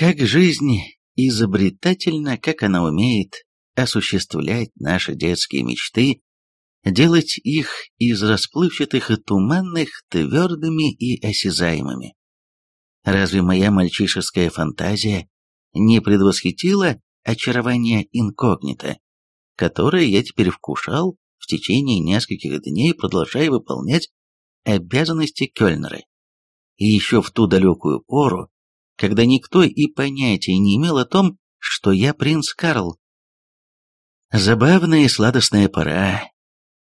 Как жизнь изобретательна, как она умеет осуществлять наши детские мечты, делать их из расплывчатых и туманных твердыми и осязаемыми. Разве моя мальчишеская фантазия не предвосхитила очарование инкогнито, которое я теперь вкушал в течение нескольких дней, продолжая выполнять обязанности Кёльнера. И еще в ту далекую пору, когда никто и понятия не имел о том, что я принц Карл. Забавная и сладостная пора.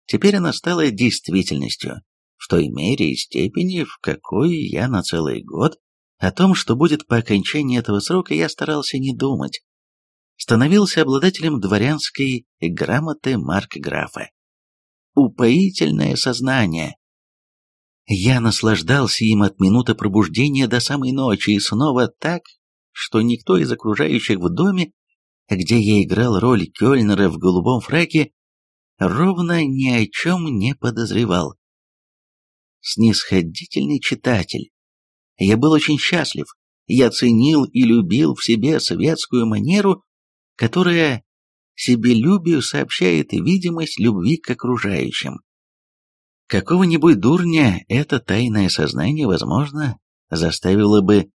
Теперь она стала действительностью, в той мере и степени, в какой я на целый год о том, что будет по окончании этого срока, я старался не думать. Становился обладателем дворянской грамоты марк-графа. Упоительное сознание. Я наслаждался им от минуты пробуждения до самой ночи, и снова так, что никто из окружающих в доме, где я играл роль Кёльнера в голубом фраке, ровно ни о чем не подозревал. Снисходительный читатель, я был очень счастлив. Я ценил и любил в себе советскую манеру, которая себелюбию сообщает видимость любви к окружающим. Какого-нибудь дурня это тайное сознание, возможно, заставило бы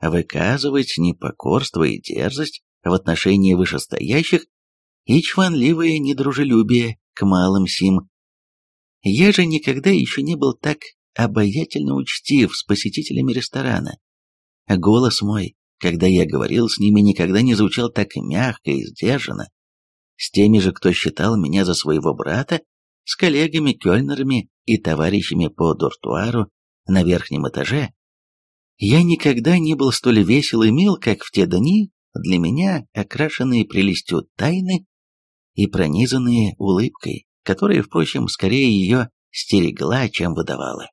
выказывать непокорство и дерзость в отношении вышестоящих и чванливое недружелюбие к малым сим. Я же никогда еще не был так обаятельно учтив с посетителями ресторана. Голос мой, когда я говорил с ними, никогда не звучал так мягко и сдержанно. С теми же, кто считал меня за своего брата, с коллегами, кёльнерами и товарищами по дуртуару на верхнем этаже, я никогда не был столь весел и мил, как в те дни, для меня окрашенные прелестью тайны и пронизанные улыбкой, которая, впрочем, скорее ее стерегла, чем выдавала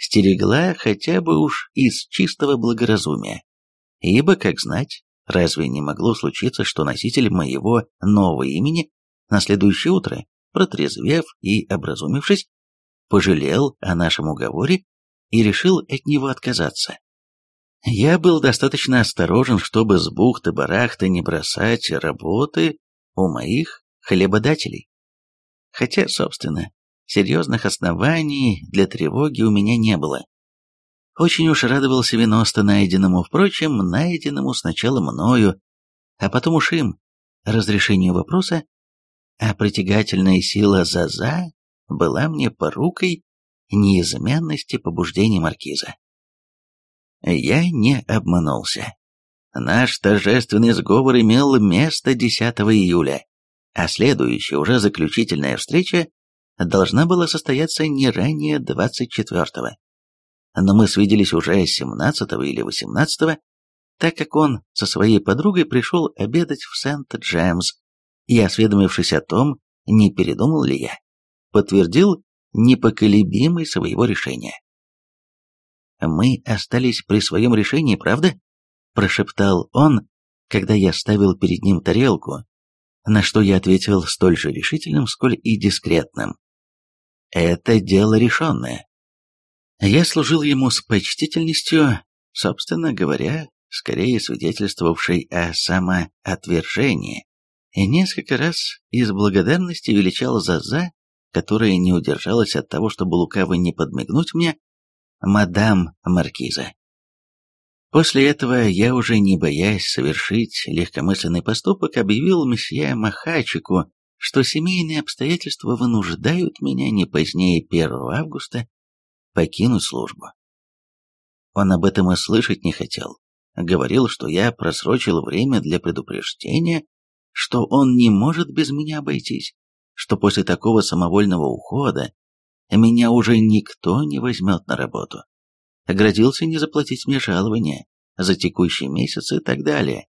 стерегла хотя бы уж из чистого благоразумия. Ибо, как знать, разве не могло случиться, что носитель моего нового имени на следующее утро, протрезвев и образумившись, пожалел о нашем уговоре и решил от него отказаться. Я был достаточно осторожен, чтобы с бухты-барахты не бросать работы у моих хлебодателей. Хотя, собственно, Серьезных оснований для тревоги у меня не было. Очень уж радовался Виноста найденному, впрочем, найденному сначала мною, а потом уж им, разрешению вопроса, а притягательная сила Заза была мне порукой неизменности побуждений маркиза. Я не обманулся. Наш торжественный сговор имел место 10 июля, а следующая, уже заключительная встреча должна была состояться не ранее 24-го. Но мы свиделись уже 17 или 18 так как он со своей подругой пришел обедать в Сент-Джемс, и, осведомившись о том, не передумал ли я, подтвердил непоколебимый своего решения. «Мы остались при своем решении, правда?» – прошептал он, когда я ставил перед ним тарелку, на что я ответил столь же решительным, сколь и дискретным. Это дело решенное. Я служил ему с почтительностью, собственно говоря, скорее свидетельствовавшей о самоотвержении, несколько раз из благодарности величал Заза, которая не удержалась от того, чтобы лукаво не подмигнуть мне, мадам Маркиза. После этого я уже не боясь совершить легкомысленный поступок, объявил месье Махачику что семейные обстоятельства вынуждают меня не позднее 1 августа покинуть службу. Он об этом и слышать не хотел. Говорил, что я просрочил время для предупреждения, что он не может без меня обойтись, что после такого самовольного ухода меня уже никто не возьмет на работу. Грозился не заплатить мне жалование за текущий месяц и так далее.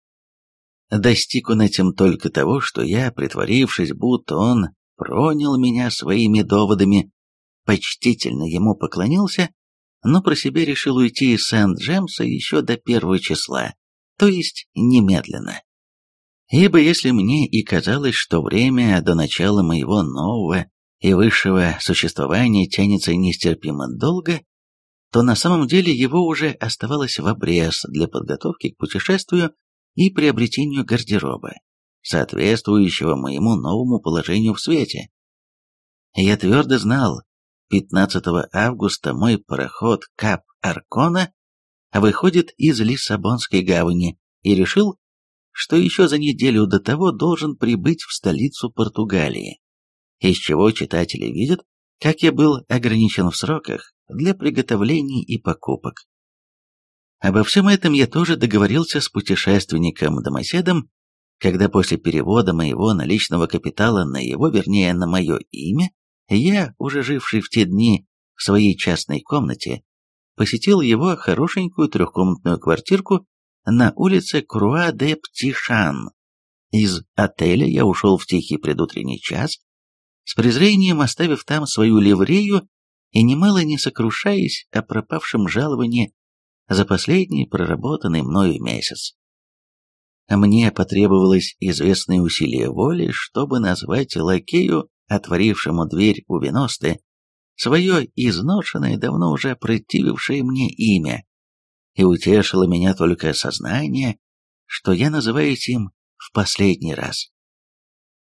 Достиг он этим только того, что я, притворившись, будто он пронял меня своими доводами, почтительно ему поклонился, но про себя решил уйти из Сент-Джемса еще до первого числа, то есть немедленно. Ибо если мне и казалось, что время до начала моего нового и высшего существования тянется нестерпимо долго, то на самом деле его уже оставалось в обрез для подготовки к путешествию и приобретению гардероба, соответствующего моему новому положению в свете. Я твердо знал, 15 августа мой пароход Кап Аркона выходит из Лиссабонской гавани и решил, что еще за неделю до того должен прибыть в столицу Португалии, из чего читатели видят, как я был ограничен в сроках для приготовлений и покупок. Обо всем этом я тоже договорился с путешественником-домоседом, когда после перевода моего наличного капитала на его, вернее, на мое имя, я, уже живший в те дни в своей частной комнате, посетил его хорошенькую трехкомнатную квартирку на улице Круа-де-Птишан. Из отеля я ушел в тихий предутренний час, с презрением оставив там свою ливрею и немало не сокрушаясь о пропавшем жаловании за последний проработанный мною месяц. Мне потребовалось известное усилие воли, чтобы назвать лакею, отворившему дверь у Веносты, свое изношенное, давно уже противившее мне имя, и утешило меня только сознание, что я называюсь им в последний раз.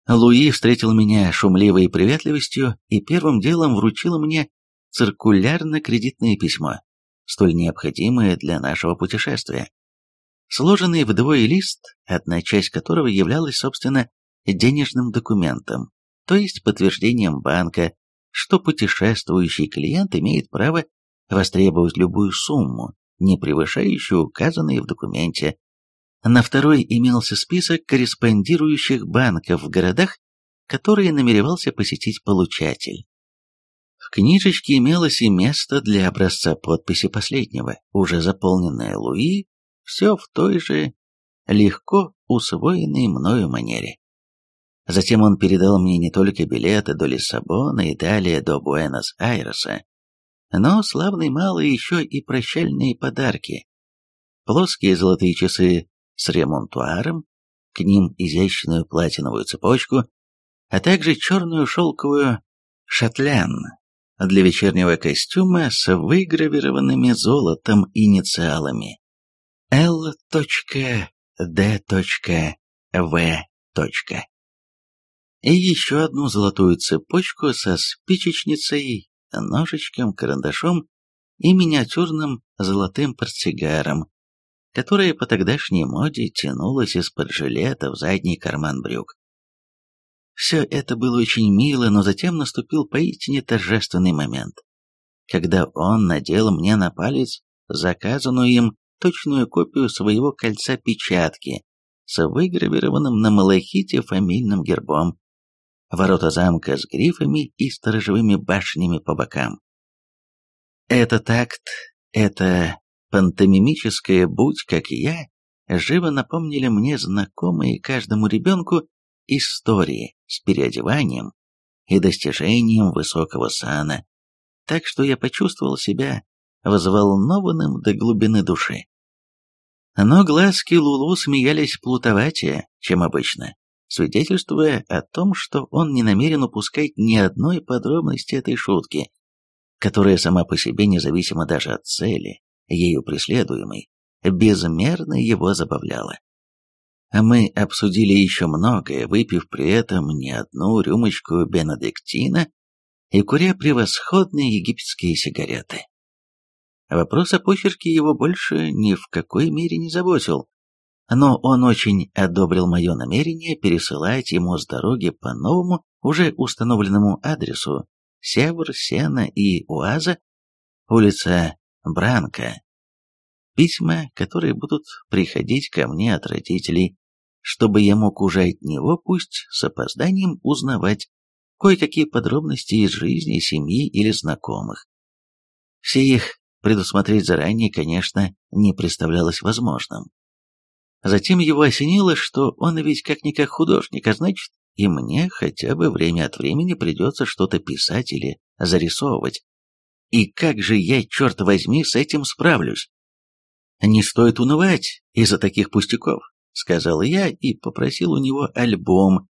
Луи встретил меня шумливой приветливостью и первым делом вручил мне циркулярно-кредитное письмо, столь необходимое для нашего путешествия. Сложенный вдвое лист, одна часть которого являлась, собственно, денежным документом, то есть подтверждением банка, что путешествующий клиент имеет право востребовать любую сумму, не превышающую указанные в документе. На второй имелся список корреспондирующих банков в городах, которые намеревался посетить получатель. В книжечке имелось и место для образца подписи последнего, уже заполненное Луи, все в той же легко усвоенной мною манере. Затем он передал мне не только билеты до Лиссабона и далее до Буэнос-Айреса, но, славный малый, еще и прощальные подарки. Плоские золотые часы с ремонтуаром, к ним изящную платиновую цепочку, а также черную шелковую шатлян для вечернего костюма с выгравированными золотом инициалами L.D.V. И еще одну золотую цепочку со спичечницей, ножичком, карандашом и миниатюрным золотым портсигаром, которая по тогдашней моде тянулась из-под жилета в задний карман брюк. Все это было очень мило, но затем наступил поистине торжественный момент, когда он надел мне на палец заказанную им точную копию своего кольца печатки с выгравированным на малахите фамильным гербом, ворота замка с грифами и сторожевыми башнями по бокам. Этот акт, это пантомимическое «будь как я» живо напомнили мне знакомые каждому ребенку истории с переодеванием и достижением высокого сана, так что я почувствовал себя взволнованным до глубины души. Но глазки Лулу смеялись плутоватее, чем обычно, свидетельствуя о том, что он не намерен упускать ни одной подробности этой шутки, которая сама по себе, независимо даже от цели, ею преследуемой, безмерно его забавляла. Мы обсудили еще многое, выпив при этом не одну рюмочку бенедиктина и куря превосходные египетские сигареты. Вопрос о почерке его больше ни в какой мере не заботил, но он очень одобрил мое намерение пересылать ему с дороги по новому, уже установленному адресу Север, Сена и Уаза, улица Бранка, письма, которые будут приходить ко мне от родителей, чтобы я мог уже от него, пусть с опозданием, узнавать кое-какие подробности из жизни семьи или знакомых. Все их предусмотреть заранее, конечно, не представлялось возможным. Затем его осенило, что он ведь как-никак художник, а значит, и мне хотя бы время от времени придется что-то писать или зарисовывать. И как же я, черт возьми, с этим справлюсь? Не стоит унывать из-за таких пустяков, сказал я и попросил у него альбом,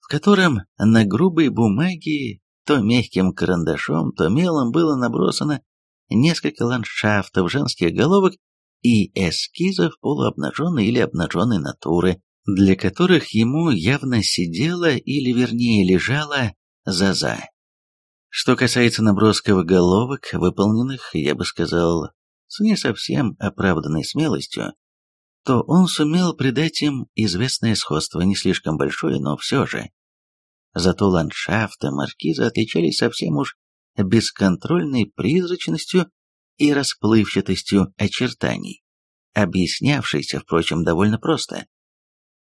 в котором на грубой бумаге то мягким карандашом, то мелом было набросано несколько ландшафтов женских головок и эскизов полуобнаженной или обнаженной натуры, для которых ему явно сидела или вернее лежала Заза. Что касается набросков головок, выполненных, я бы сказал, с не совсем оправданной смелостью, то он сумел придать им известное сходство, не слишком большое, но все же. Зато ландшафты маркиза отличались совсем уж бесконтрольной призрачностью и расплывчатостью очертаний, объяснявшейся, впрочем, довольно просто.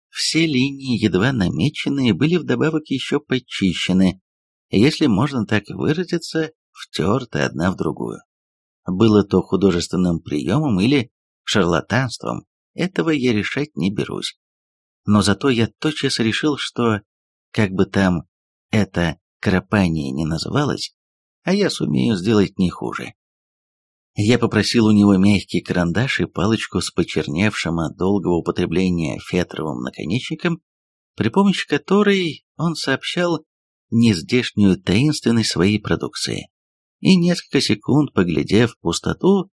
Все линии, едва намеченные, были вдобавок еще почищены, если можно так выразиться, втерты одна в другую. Было то художественным приемом или шарлатанством, этого я решать не берусь. Но зато я тотчас решил, что, как бы там это кропание не называлось, а я сумею сделать не хуже. Я попросил у него мягкий карандаш и палочку с почерневшим от долгого употребления фетровым наконечником, при помощи которой он сообщал нездешнюю таинственность своей продукции. И несколько секунд, поглядев в пустоту,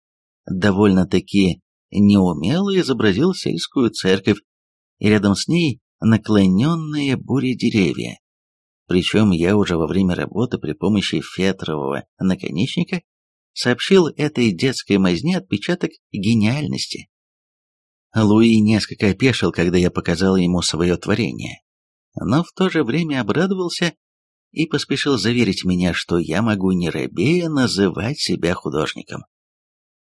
довольно-таки неумело изобразил сельскую церковь, и рядом с ней наклоненные бури деревья. Причем я уже во время работы при помощи фетрового наконечника сообщил этой детской мазне отпечаток гениальности. Луи несколько опешил, когда я показал ему свое творение, но в то же время обрадовался и поспешил заверить меня, что я могу не робея называть себя художником.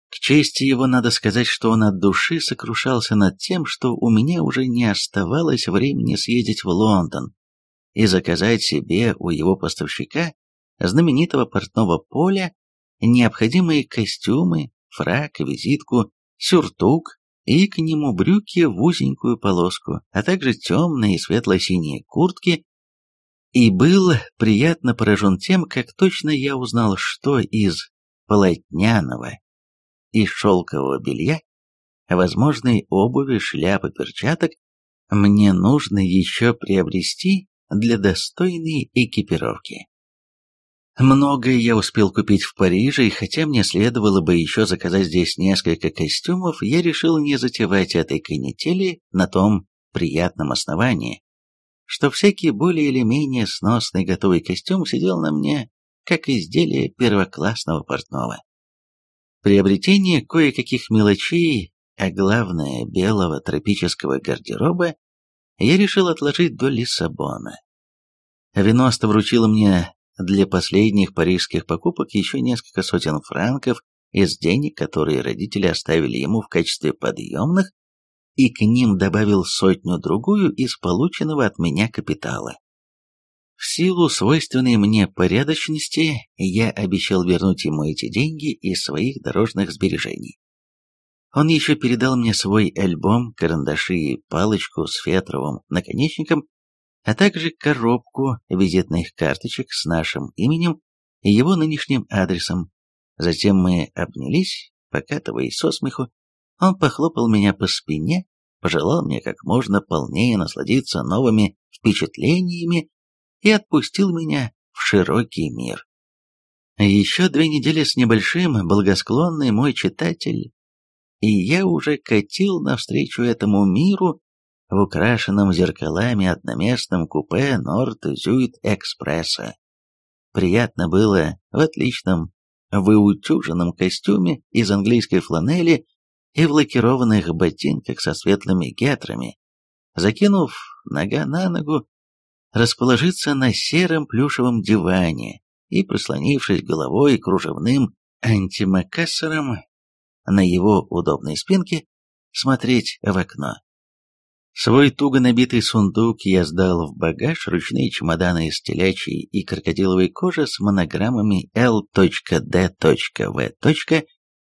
К чести его надо сказать, что он от души сокрушался над тем, что у меня уже не оставалось времени съездить в Лондон и заказать себе у его поставщика, знаменитого портного поля, необходимые костюмы, фрак, визитку, сюртук и к нему брюки в узенькую полоску, а также темные и светло-синие куртки, и был приятно поражен тем, как точно я узнал, что из полотняного и шелкового белья, возможной обуви, шляпы, перчаток, мне нужно еще приобрести для достойной экипировки. Многое я успел купить в Париже, и хотя мне следовало бы еще заказать здесь несколько костюмов, я решил не затевать этой канители на том приятном основании, что всякий более или менее сносный готовый костюм сидел на мне, как изделие первоклассного портного. Приобретение кое-каких мелочей, а главное белого тропического гардероба, я решил отложить до Лиссабона. Виноста вручила мне для последних парижских покупок еще несколько сотен франков из денег, которые родители оставили ему в качестве подъемных, и к ним добавил сотню-другую из полученного от меня капитала. В силу свойственной мне порядочности, я обещал вернуть ему эти деньги из своих дорожных сбережений. Он еще передал мне свой альбом, карандаши и палочку с фетровым наконечником, а также коробку визитных карточек с нашим именем и его нынешним адресом. Затем мы обнялись, покатываясь со смеху. Он похлопал меня по спине, пожелал мне как можно полнее насладиться новыми впечатлениями и отпустил меня в широкий мир. Еще две недели с небольшим, благосклонный мой читатель, и я уже катил навстречу этому миру в украшенном зеркалами одноместном купе Норд-Зюит-экспресса. Приятно было в отличном выутюженном костюме из английской фланели и в лакированных ботинках со светлыми гетрами, закинув нога на ногу, расположиться на сером плюшевом диване и, прислонившись головой кружевным антимакассером на его удобной спинке, смотреть в окно. Свой туго набитый сундук я сдал в багаж, ручные чемоданы из телячьей и крокодиловой кожи с монограммами L.D.V.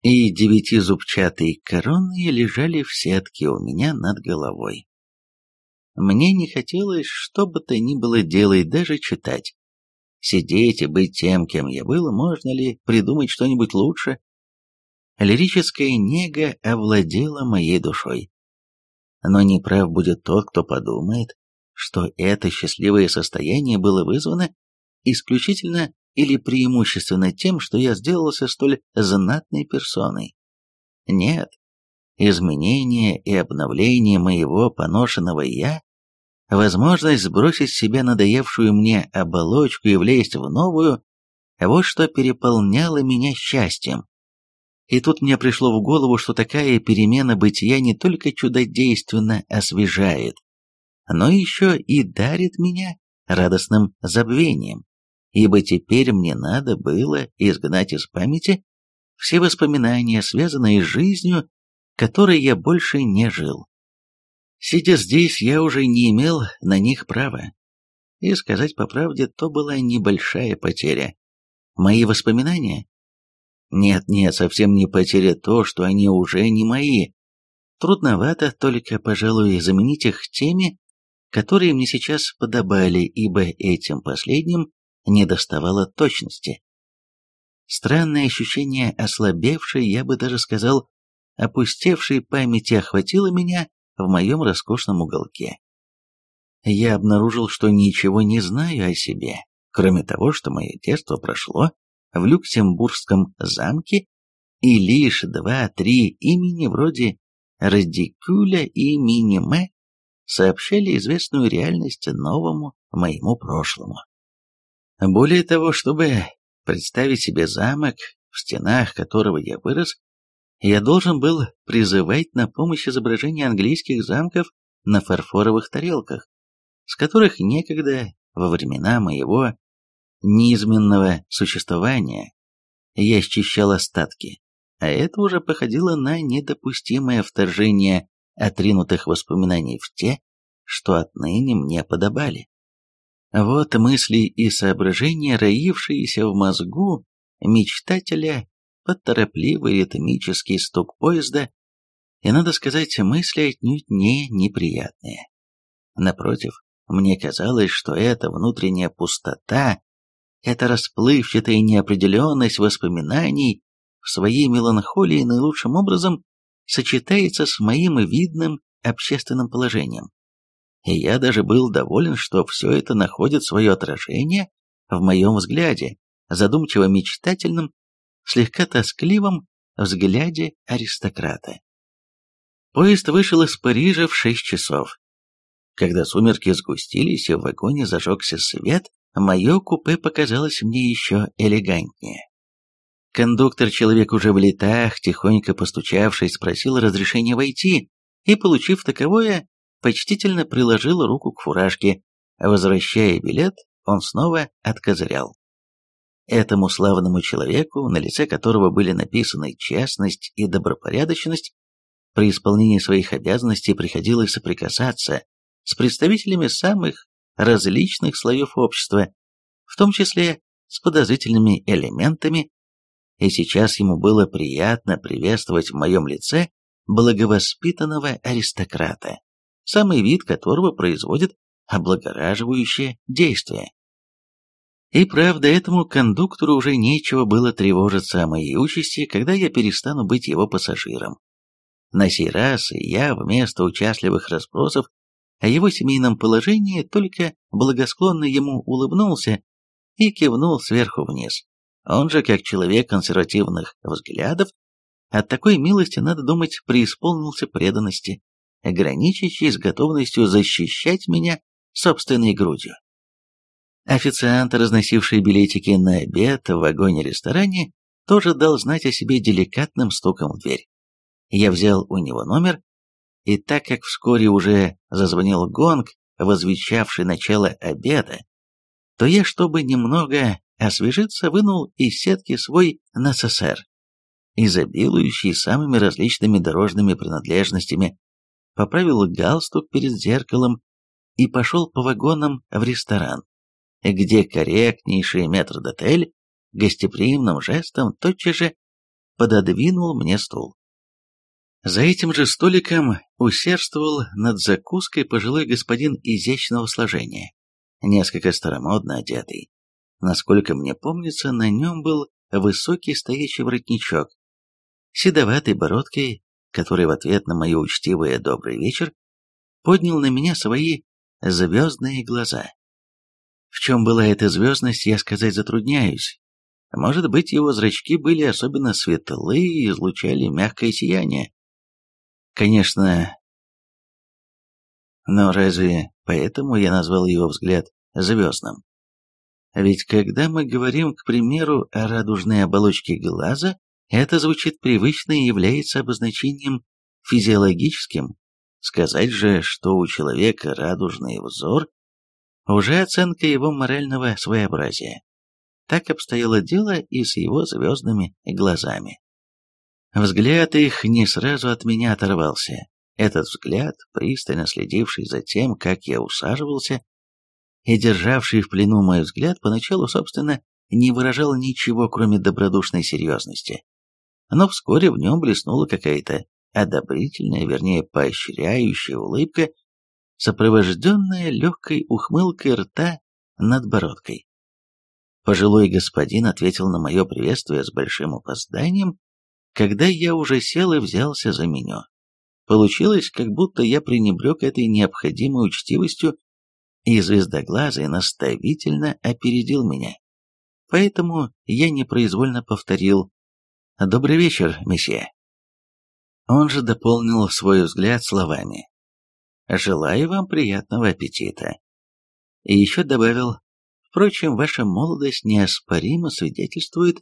и девятизубчатые короны лежали в сетке у меня над головой. Мне не хотелось что бы то ни было делать, даже читать. Сидеть и быть тем, кем я был, можно ли придумать что-нибудь лучше? Лирическая нега овладела моей душой. Но неправ будет тот, кто подумает, что это счастливое состояние было вызвано исключительно или преимущественно тем, что я сделался столь знатной персоной. Нет, изменение и обновление моего поношенного «я», возможность сбросить с себя надоевшую мне оболочку и влезть в новую, вот что переполняло меня счастьем. И тут мне пришло в голову, что такая перемена бытия не только чудодейственно освежает, но еще и дарит меня радостным забвением, ибо теперь мне надо было изгнать из памяти все воспоминания, связанные с жизнью, которой я больше не жил. Сидя здесь, я уже не имел на них права. И сказать по правде, то была небольшая потеря. Мои воспоминания? Нет-нет, совсем не потеря то, что они уже не мои. Трудновато только, пожалуй, заменить их теми, которые мне сейчас подобали, ибо этим последним недоставало точности. Странное ощущение ослабевшей, я бы даже сказал, опустевшей памяти охватило меня в моем роскошном уголке. Я обнаружил, что ничего не знаю о себе, кроме того, что мое детство прошло в Люксембургском замке, и лишь два-три имени вроде Радикуля и Миниме сообщали известную реальность новому моему прошлому. Более того, чтобы представить себе замок, в стенах которого я вырос, я должен был призывать на помощь изображения английских замков на фарфоровых тарелках, с которых некогда во времена моего неизменного существования я счищал остатки, а это уже походило на недопустимое вторжение отринутых воспоминаний в те, что отныне мне подобали. Вот мысли и соображения, роившиеся в мозгу мечтателя под торопливый ритмический стук поезда, и, надо сказать, мысли отнюдь не неприятные. Напротив, мне казалось, что эта внутренняя пустота, эта расплывчатая неопределенность воспоминаний в своей меланхолии наилучшим образом сочетается с моим видным общественным положением. И я даже был доволен, что все это находит свое отражение в моем взгляде, задумчиво-мечтательном, слегка тоскливом взгляде аристократа. Поезд вышел из Парижа в шесть часов. Когда сумерки сгустились и в вагоне зажегся свет, мое купе показалось мне еще элегантнее. Кондуктор, человек уже в летах, тихонько постучавшись, спросил разрешения войти, и, получив таковое, почтительно приложил руку к фуражке, возвращая билет, он снова откозырял. Этому славному человеку, на лице которого были написаны честность и добропорядочность, при исполнении своих обязанностей приходилось соприкасаться с представителями самых различных слоев общества, в том числе с подозрительными элементами и сейчас ему было приятно приветствовать в моем лице благовоспитанного аристократа, самый вид которого производит облагораживающее действие. И правда, этому кондуктору уже нечего было тревожиться о моей участи, когда я перестану быть его пассажиром. На сей раз я вместо участливых расспросов о его семейном положении только благосклонно ему улыбнулся и кивнул сверху вниз. Он же, как человек консервативных взглядов, от такой милости, надо думать, преисполнился преданности, граничащей с готовностью защищать меня собственной грудью. Официант, разносивший билетики на обед в вагоне-ресторане, тоже дал знать о себе деликатным стуком в дверь. Я взял у него номер, и так как вскоре уже зазвонил гонг, возвещавший начало обеда, то я, чтобы немного освежиться, вынул из сетки свой НССР, изобилующий самыми различными дорожными принадлежностями, поправил галстук перед зеркалом и пошел по вагонам в ресторан, где корректнейший метрдотель гостеприимным жестом тотчас же пододвинул мне стул. За этим же столиком усердствовал над закуской пожилой господин изящного сложения, несколько старомодно одетый. Насколько мне помнится, на нем был высокий стоячий воротничок, седоватой бородкой, который в ответ на мое учтивое «добрый вечер» поднял на меня свои звездные глаза. В чем была эта звездность, я сказать затрудняюсь. Может быть, его зрачки были особенно светлые и излучали мягкое сияние. Конечно, но разве поэтому я назвал его взгляд звездным? Ведь когда мы говорим, к примеру, о радужной оболочке глаза, это звучит привычно и является обозначением физиологическим. Сказать же, что у человека радужный взор, уже оценка его морального своеобразия. Так обстояло дело и с его звездными глазами. Взгляд их не сразу от меня оторвался. Этот взгляд, пристально следивший за тем, как я усаживался, и державший в плену мой взгляд, поначалу, собственно, не выражал ничего, кроме добродушной серьезности. Но вскоре в нем блеснула какая-то одобрительная, вернее, поощряющая улыбка, сопровожденная легкой ухмылкой рта над бородкой. Пожилой господин ответил на мое приветствие с большим опозданием, когда я уже сел и взялся за меню. Получилось, как будто я пренебрег этой необходимой учтивостью, и звездоглазый наставительно опередил меня. Поэтому я непроизвольно повторил «Добрый вечер, месье». Он же дополнил свой взгляд словами «Желаю вам приятного аппетита». И еще добавил «Впрочем, ваша молодость неоспоримо свидетельствует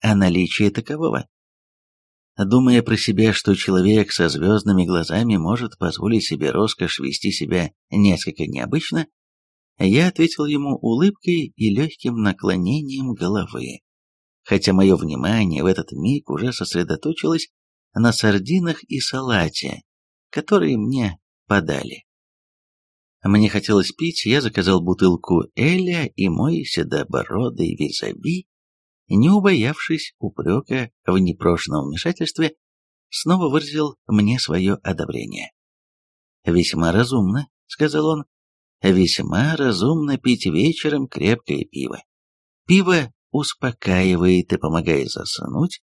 о наличии такового». Думая про себя, что человек со звездными глазами может позволить себе роскошь вести себя несколько необычно, я ответил ему улыбкой и легким наклонением головы, хотя мое внимание в этот миг уже сосредоточилось на сардинах и салате, которые мне подали. Мне хотелось пить, я заказал бутылку Эля, и мой седобородый визави не убоявшись упрека в непрошенном вмешательстве, снова выразил мне свое одобрение. «Весьма разумно», — сказал он, — «весьма разумно пить вечером крепкое пиво. Пиво успокаивает и помогает заснуть,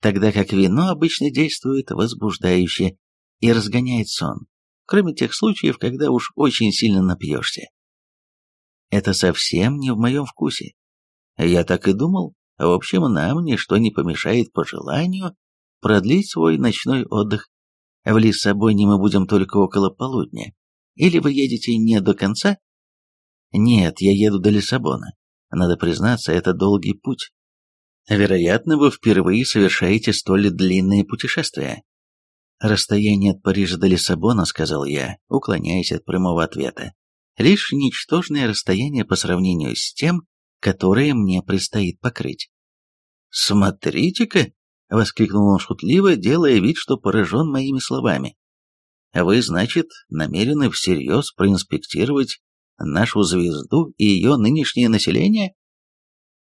тогда как вино обычно действует возбуждающе и разгоняет сон, кроме тех случаев, когда уж очень сильно напьешься. Это совсем не в моем вкусе. Я так и думал, в общем, нам ничто не помешает по желанию продлить свой ночной отдых. В Лиссабоне мы будем только около полудня. Или вы едете не до конца? Нет, я еду до Лиссабона. Надо признаться, это долгий путь. Вероятно, вы впервые совершаете столь длинное путешествие. Расстояние от Парижа до Лиссабона, сказал я, уклоняясь от прямого ответа. Лишь ничтожное расстояние по сравнению с тем, которые мне предстоит покрыть. «Смотрите-ка!» — воскликнул он шутливо, делая вид, что поражен моими словами. «Вы, значит, намерены всерьез проинспектировать нашу звезду и ее нынешнее население?»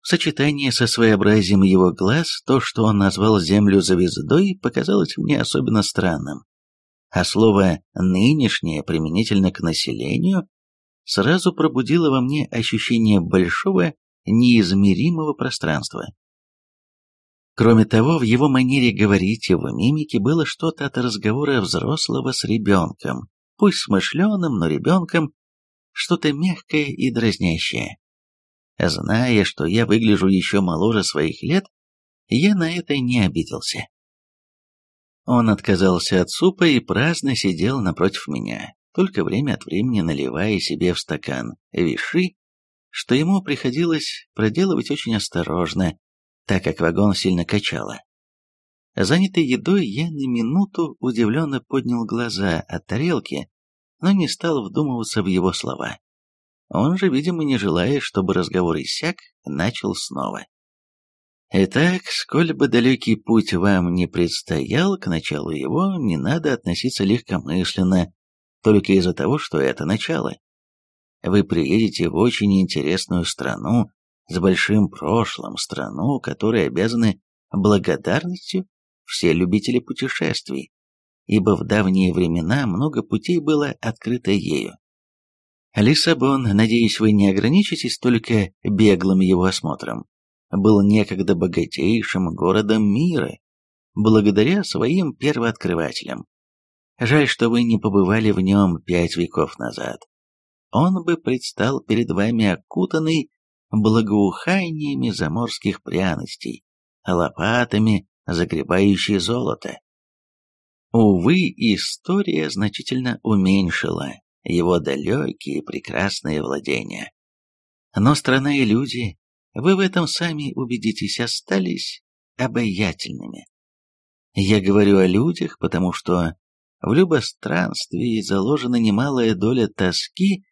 В сочетании со своеобразием его глаз, то, что он назвал Землю звездой, показалось мне особенно странным. А слово «нынешнее» применительно к населению сразу пробудило во мне ощущение большого неизмеримого пространства. Кроме того, в его манере говорить и в мимике было что-то от разговора взрослого с ребенком, пусть смышленым, но ребенком, что-то мягкое и дразнящее. Зная, что я выгляжу еще моложе своих лет, я на это не обиделся. Он отказался от супа и праздно сидел напротив меня, только время от времени наливая себе в стакан виши что ему приходилось проделывать очень осторожно, так как вагон сильно качало. Занятый едой, я на минуту удивленно поднял глаза от тарелки, но не стал вдумываться в его слова. Он же, видимо, не желая, чтобы разговор иссяк, начал снова. Итак, сколь бы далекий путь вам не предстоял, к началу его не надо относиться легкомысленно, только из-за того, что это начало вы приедете в очень интересную страну с большим прошлым, страну, которой обязаны благодарностью все любители путешествий, ибо в давние времена много путей было открыто ею. Лиссабон, надеюсь, вы не ограничитесь только беглым его осмотром, был некогда богатейшим городом мира, благодаря своим первооткрывателям. Жаль, что вы не побывали в нем пять веков назад. он бы предстал перед вами окутанный благоуханиями заморских пряностей, лопатами, загребающей золото. Увы, история значительно уменьшила его далекие прекрасные владения. Но страна и люди, вы в этом сами убедитесь, остались обаятельными. Я говорю о людях, потому что в любостранстве заложена немалая доля тоски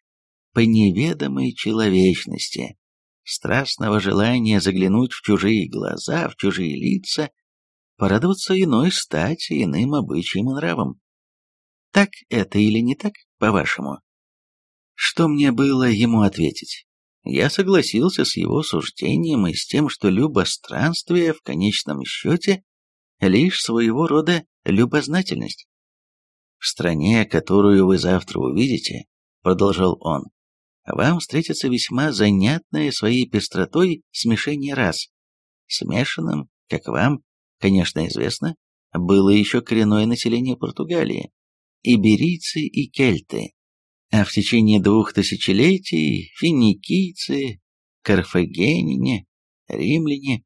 по неведомой человечности, страстного желания заглянуть в чужие глаза, в чужие лица, порадоваться иной стати, иным обычаям и нравам. Так это или не так, по-вашему? Что мне было ему ответить? Я согласился с его суждением и с тем, что любостранствие в конечном счете лишь своего рода любознательность. В стране, которую вы завтра увидите, продолжал он, вам встретится весьма занятное своей пестротой смешение рас. Смешанным, как вам, конечно, известно, было еще коренное население Португалии, иберийцы и кельты, а в течение двух тысячелетий финикийцы, карфагеняне, римляне,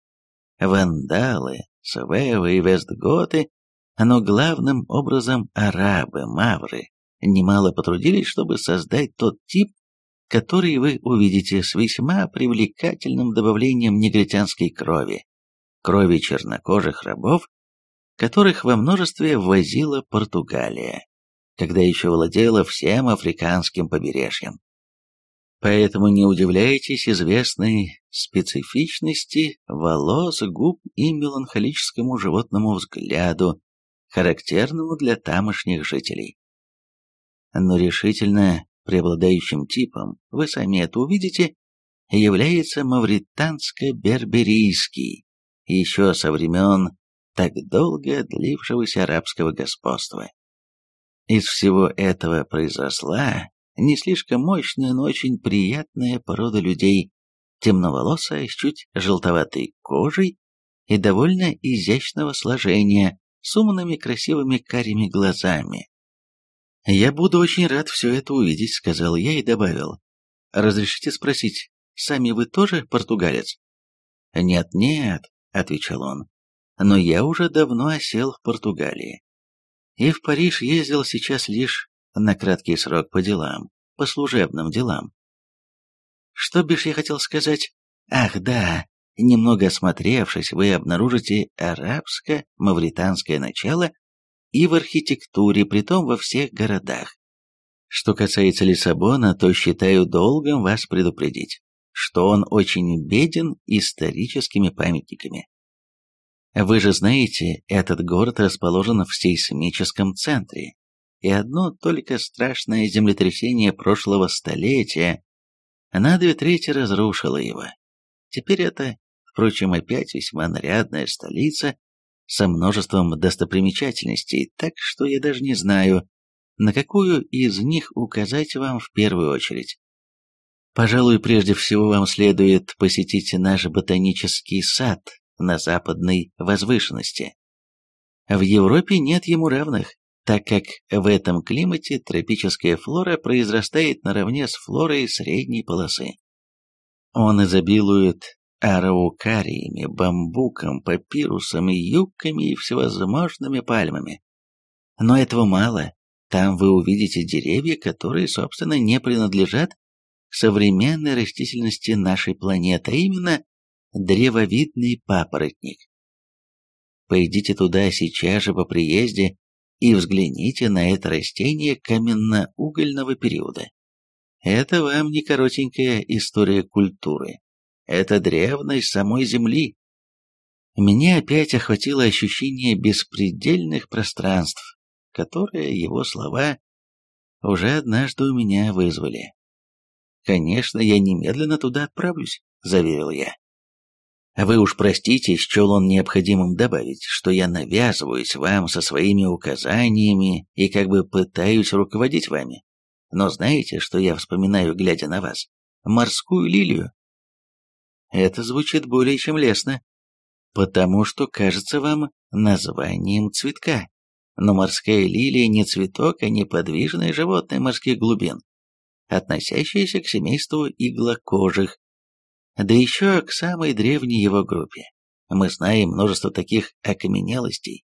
вандалы, свевы и вестготы, но главным образом арабы, мавры, немало потрудились, чтобы создать тот тип, который вы увидите с весьма привлекательным добавлением негритянской крови, крови чернокожих рабов, которых во множестве ввозила Португалия когда еще владела всем африканским побережьем. Поэтому не удивляйтесь известной специфичности волос, губ и меланхолическому животному взгляду, характерному для тамошних жителей. Но решительно преобладающим типом, вы сами это увидите, является мавританско-берберийский, еще со времен так долго длившегося арабского господства. Из всего этого произросла не слишком мощная, но очень приятная порода людей, темноволосая, с чуть желтоватой кожей и довольно изящного сложения, с умными красивыми карими глазами. «Я буду очень рад все это увидеть», — сказал я и добавил. «Разрешите спросить, сами вы тоже португалец?» «Нет-нет», — отвечал он, — «но я уже давно осел в Португалии и в Париж ездил сейчас лишь на краткий срок по делам, по служебным делам. Что бишь я хотел сказать? Ах, да, немного осмотревшись, вы обнаружите арабско-мавританское начало и в архитектуре, притом во всех городах. Что касается Лиссабона, то считаю долгом вас предупредить, что он очень беден историческими памятниками. Вы же знаете, этот город расположен в сейсмическом центре, и одно только страшное землетрясение прошлого столетия на две трети разрушило его. Теперь это, впрочем, опять весьма нарядная столица со множеством достопримечательностей, так что я даже не знаю, на какую из них указать вам в первую очередь. Пожалуй, прежде всего вам следует посетить наш ботанический сад, на западной возвышенности. В Европе нет ему равных, так как в этом климате тропическая флора произрастает наравне с флорой средней полосы. Он изобилует араукариями, бамбуком, папирусом, юбками и всевозможными пальмами. Но этого мало. Там вы увидите деревья, которые, собственно, не принадлежат к современной растительности нашей планеты, а именно древовидный папоротник. Пойдите туда сейчас же по приезде и взгляните на это растение каменно-угольного периода. Это вам не коротенькая история культуры. Это древность самой Земли. Меня опять охватило ощущение беспредельных пространств, которые его слова уже однажды у меня вызвали. «Конечно, я немедленно туда отправлюсь», — заверил я. Вы уж простите, счел он необходимым добавить, что я навязываюсь вам со своими указаниями и как бы пытаюсь руководить вами. Но знаете, что я вспоминаю, глядя на вас? Морскую лилию. Это звучит более чем лестно, потому что кажется вам названием цветка. Но морская лилия не цветок, а неподвижное животное морских глубин. относящаяся к семейству иглокожих, да еще к самой древней его группе. Мы знаем множество таких окаменелостей.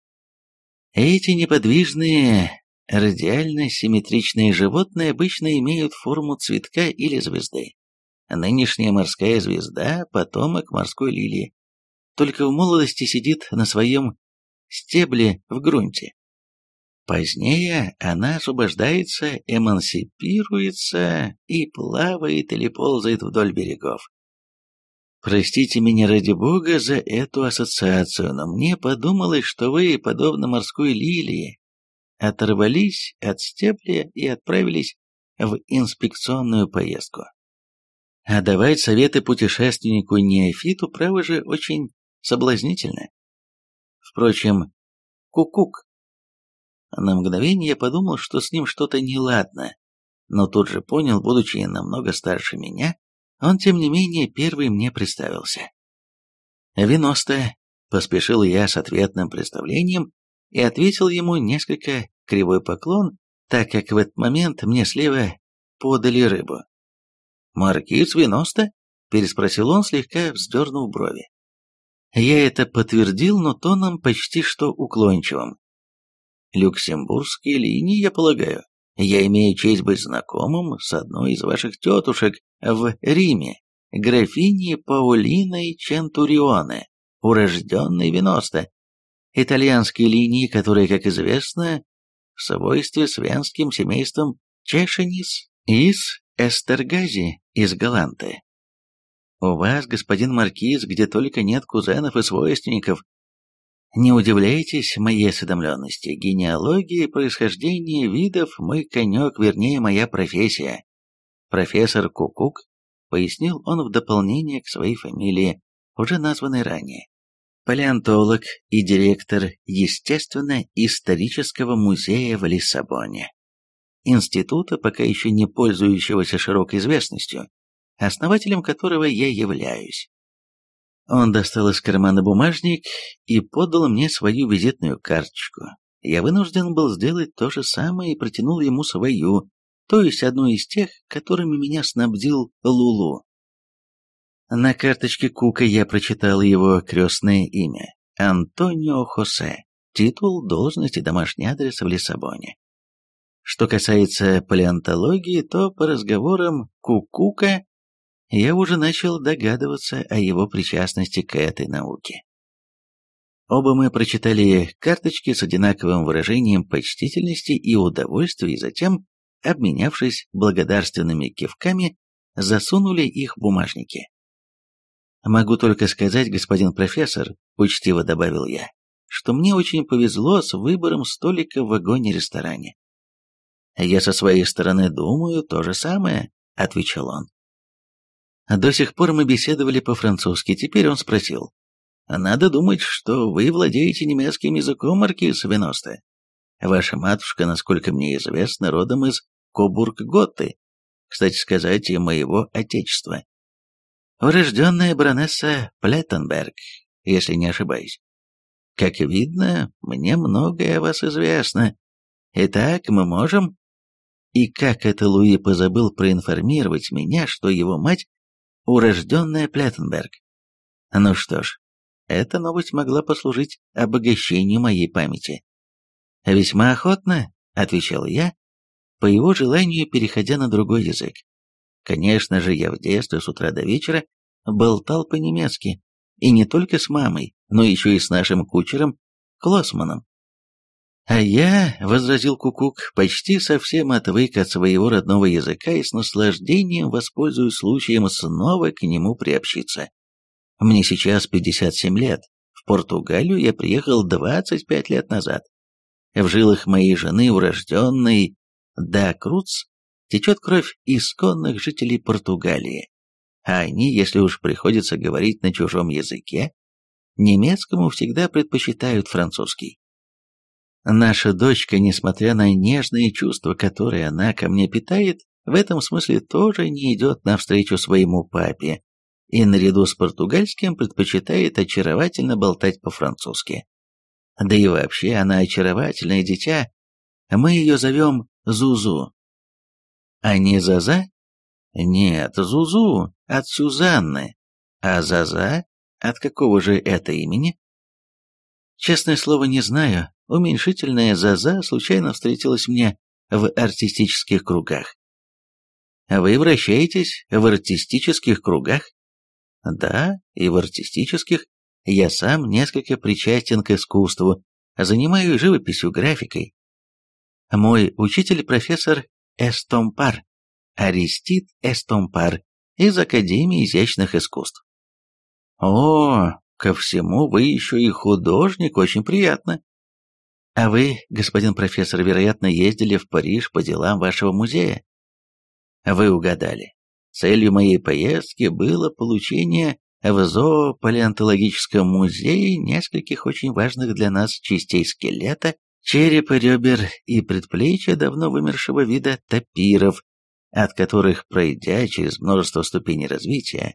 Эти неподвижные, радиально-симметричные животные обычно имеют форму цветка или звезды. Нынешняя морская звезда – потомок морской лилии. Только в молодости сидит на своем стебле в грунте. Позднее она освобождается, эмансипируется и плавает или ползает вдоль берегов. Простите меня ради бога за эту ассоциацию, но мне подумалось, что вы, подобно морской лилии, оторвались от стебля и отправились в инспекционную поездку. А давать советы путешественнику неофиту, право же, очень соблазнительно. Впрочем, кукук. На мгновение я подумал, что с ним что-то неладно, но тут же понял, будучи намного старше меня, он, тем не менее, первый мне представился. «Виноста», — поспешил я с ответным представлением и ответил ему несколько кривой поклон, так как в этот момент мне слева подали рыбу. «Маркиз Виноста?» — переспросил он, слегка вздернув брови. Я это подтвердил, но тоном почти что уклончивым. «Люксембургские линии, я полагаю. Я имею честь быть знакомым с одной из ваших тетушек в Риме, графиней Паулиной Чентурионе, урожденной Виноста, итальянские линии, которые, как известно, в свойстве с венским семейством Чешенис из Эстергази из Галанты. У вас, господин Маркиз, где только нет кузенов и свойственников. Не удивляйтесь моей осведомленности. Генеалогия и происхождение видов – мой конек, вернее, моя профессия. Профессор Кукук, пояснил он в дополнение к своей фамилии, уже названной ранее. Палеонтолог и директор Естественно-исторического музея в Лиссабоне. Института, пока еще не пользующегося широкой известностью, основателем которого я являюсь. Он достал из кармана бумажник и подал мне свою визитную карточку. Я вынужден был сделать то же самое и протянул ему свою, то есть одну из тех, которыми меня снабдил Лулу. На карточке Кука я прочитал его крестное имя – Антонио Хосе, титул, должность и домашний адрес в Лиссабоне. Что касается палеонтологии, то по разговорам Кукука я уже начал догадываться о его причастности к этой науке. Оба мы прочитали карточки с одинаковым выражением почтительности и удовольствия, и затем, обменявшись благодарственными кивками, засунули их в бумажники. «Могу только сказать, господин профессор», — учтиво добавил я, «что мне очень повезло с выбором столика в вагоне-ресторане». «Я со своей стороны думаю то же самое», — отвечал он. До сих пор мы беседовали по-французски, теперь он спросил. «Надо думать, что вы владеете немецким языком, маркиз Веноста. Ваша матушка, насколько мне известно, родом из Кобург-Готты, кстати сказать, и моего отечества. Урожденная баронесса Плеттенберг, если не ошибаюсь. Как видно, мне многое о вас известно. Итак, мы можем...» И как это Луи позабыл проинформировать меня, что его мать урожденная Плеттенберг. Ну что ж, эта новость могла послужить обогащению моей памяти. «Весьма охотно», — отвечал я, по его желанию переходя на другой язык. Конечно же, я в детстве с утра до вечера болтал по-немецки, и не только с мамой, но еще и с нашим кучером Клоссманом. А я, — возразил Кукук, — почти совсем отвык от своего родного языка и с наслаждением воспользуюсь случаем снова к нему приобщиться. Мне сейчас 57 лет. В Португалию я приехал 25 лет назад. В жилах моей жены, урожденной Да Круц, течет кровь исконных жителей Португалии. А они, если уж приходится говорить на чужом языке, немецкому всегда предпочитают французский. Наша дочка, несмотря на нежные чувства, которые она ко мне питает, в этом смысле тоже не идет навстречу своему папе и наряду с португальским предпочитает очаровательно болтать по-французски. Да и вообще она очаровательное дитя, мы ее зовем Зузу. А не Заза, Нет, Зузу от Сюзанны, а Заза от какого же это имени? Честное слово, не знаю. Уменьшительная Заза случайно встретилась мне в артистических кругах. Вы вращаетесь в артистических кругах? Да, и в артистических. Я сам несколько причастен к искусству, занимаюсь живописью, графикой. Мой учитель профессор Эстомпар, Аристид Эстомпар из Академии изящных искусств. О, ко всему вы еще и художник, очень приятно. А вы, господин профессор, вероятно, ездили в Париж по делам вашего музея? Вы угадали. Целью моей поездки было получение в зоопалеонтологическом музее нескольких очень важных для нас частей скелета, черепа, ребер и предплечья давно вымершего вида тапиров, от которых, пройдя через множество ступеней развития,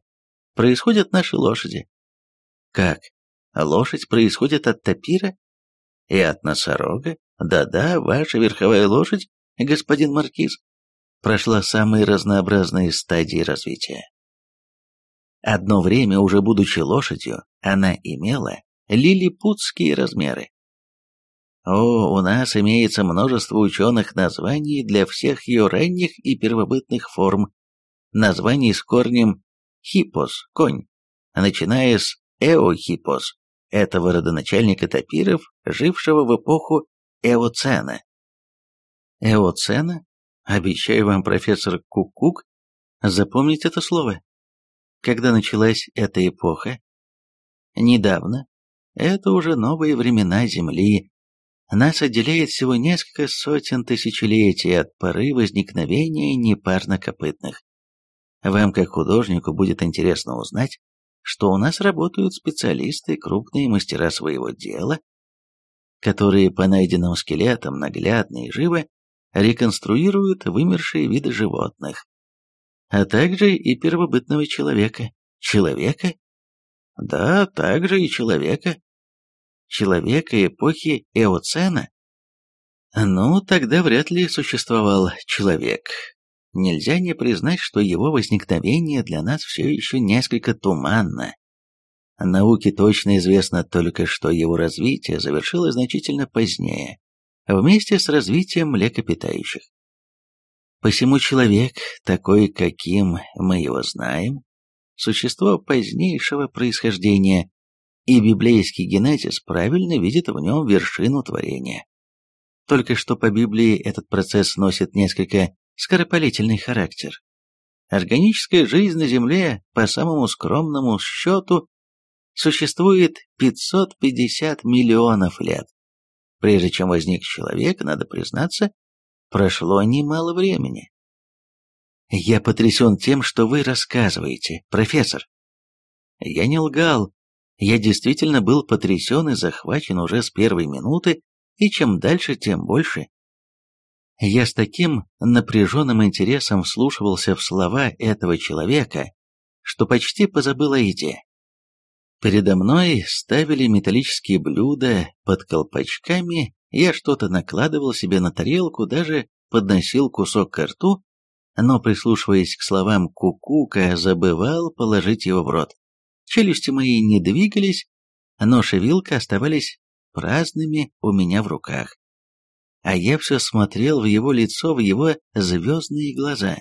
происходят наши лошади. Как? Лошадь происходит от тапира? И от носорога? Да-да, ваша верховая лошадь, господин маркиз, прошла самые разнообразные стадии развития. Одно время, уже будучи лошадью, она имела лилипутские размеры. О, у нас имеется множество ученых названий для всех ее ранних и первобытных форм, названий с корнем «хипос» — конь, начиная с «эохипос» — этого родоначальника тапиров, жившего в эпоху Эоцена. Эоцена? Обещаю вам, профессор Кукук, запомнить это слово. Когда началась эта эпоха? Недавно. Это уже новые времена Земли. Нас отделяет всего несколько сотен тысячелетий от поры возникновения непарнокопытных. Вам, как художнику, будет интересно узнать, что у нас работают специалисты, крупные мастера своего дела, которые по найденным скелетам наглядно и живо реконструируют вымершие виды животных, а также и первобытного человека. Человека? Да, также и человека. Человека эпохи Эоцена? Ну, тогда вряд ли существовал человек. Нельзя не признать, что его возникновение для нас все еще несколько туманно. Науке точно известно только, что его развитие завершилось значительно позднее, вместе с развитием млекопитающих. Посему человек, такой, каким мы его знаем, существо позднейшего происхождения, и библейский генетис правильно видит в нем вершину творения. Только что по Библии этот процесс носит несколько скоропалительный характер. Органическая жизнь на Земле, по самому скромному счету, существует 550 миллионов лет. Прежде чем возник человек, надо признаться, Прошло немало времени. Я потрясен тем, что вы рассказываете, профессор. Я не лгал. Я действительно был потрясен и захвачен уже с первой минуты, и чем дальше, тем больше. Я с таким напряженным интересом вслушивался в слова этого человека, что почти позабыл о еде. Передо мной ставили металлические блюда под колпачками я что-то накладывал себе на тарелку, даже подносил кусок к рту, но, прислушиваясь к словам кукука, забывал положить его в рот. Челюсти мои не двигались, нож и вилка оставались праздными у меня в руках. А я все смотрел в его лицо, в его звездные глаза.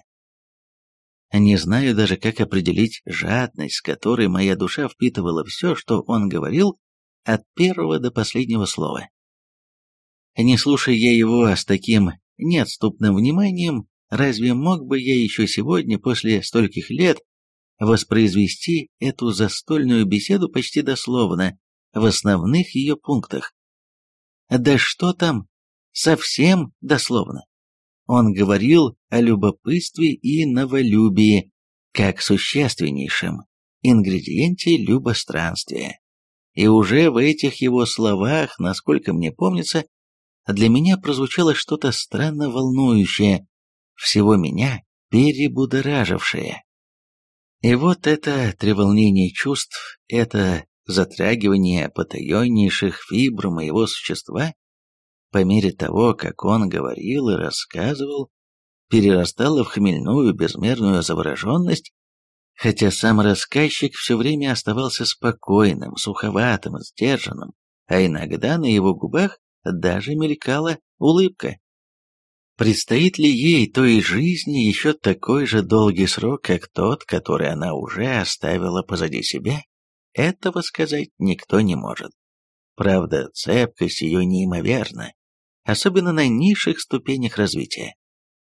Не знаю даже, как определить жадность, с которой моя душа впитывала все, что он говорил, от первого до последнего слова. Не слушая я его с таким неотступным вниманием, разве мог бы я еще сегодня, после стольких лет, воспроизвести эту застольную беседу почти дословно, в основных ее пунктах? Да что там, совсем дословно. Он говорил о любопытстве и новолюбии, как существеннейшем ингредиенте любостранствия. И уже в этих его словах, насколько мне помнится, для меня прозвучало что-то странно волнующее, всего меня перебудоражившее. И вот это треволнение чувств, это затрагивание потаеннейших фибр моего существа, по мере того, как он говорил и рассказывал, перерастала в хмельную безмерную завороженность, хотя сам рассказчик все время оставался спокойным, суховатым, сдержанным, а иногда на его губах даже мелькала улыбка. Предстоит ли ей той жизни еще такой же долгий срок, как тот, который она уже оставила позади себя? Этого сказать никто не может. Правда, цепкость ее неимоверна, особенно на низших ступенях развития.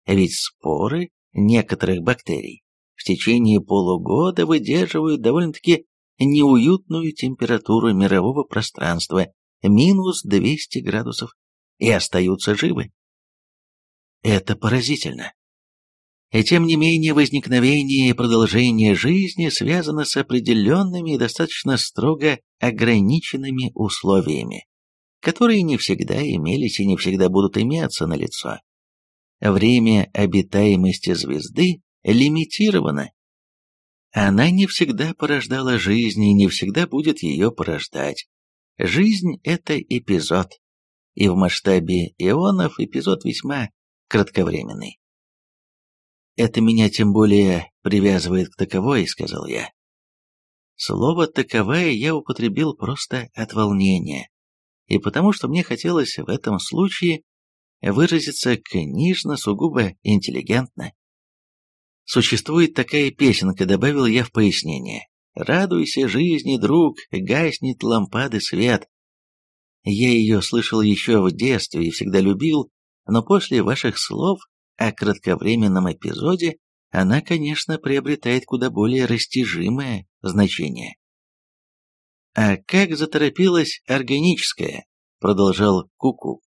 Ведь споры некоторых бактерий в течение полугода выдерживают довольно-таки неуютную температуру мирового пространства, минус 200 градусов, и остаются живы. Это поразительно. И тем не менее возникновение и продолжение жизни связано с определенными и достаточно строго ограниченными условиями, которые не всегда имелись и не всегда будут иметься на лицо. Время обитаемости звезды лимитировано. Она не всегда порождала жизнь и не всегда будет ее порождать. Жизнь – это эпизод, и в масштабе ионов эпизод весьма кратковременный. «Это меня тем более привязывает к таковой», — сказал я. Слово «таковая» я употребил просто от волнения, и потому что мне хотелось в этом случае выразиться книжно, сугубо интеллигентно. Существует такая песенка, добавил я в пояснение. «Радуйся жизни, друг, гаснет лампады свет». Я ее слышал еще в детстве и всегда любил, но после ваших слов о кратковременном эпизоде она, конечно, приобретает куда более растяжимое значение. «А как заторопилась органическая?» — продолжал Куку.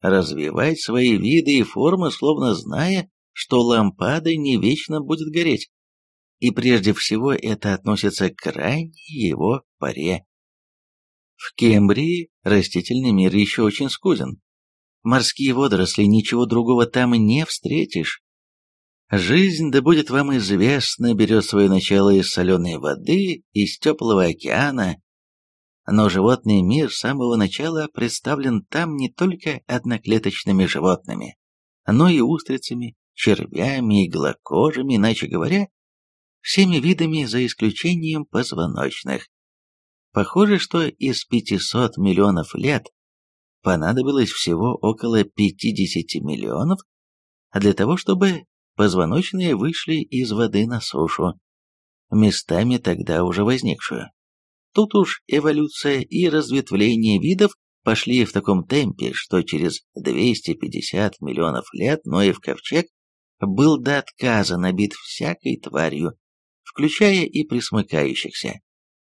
«Развивать свои виды и формы, словно зная, что лампада не вечно будет гореть. И прежде всего это относится к крайней его паре. В Кембрии растительный мир еще очень скуден, морские водоросли, ничего другого там не встретишь. Жизнь, да будет вам известно, берет свое начало из соленой воды, из теплого океана. Но животный мир с самого начала представлен там не только одноклеточными животными, но и устрицами, червями, иглокожими, иначе говоря, всеми видами за исключением позвоночных. Похоже, что из 500 миллионов лет понадобилось всего около 50 миллионов для того, чтобы позвоночные вышли из воды на сушу, местами тогда уже возникшую. Тут уж эволюция и разветвление видов пошли в таком темпе, что через 250 миллионов лет Ноев ковчег был до отказа набит всякой тварью, включая и присмыкающихся.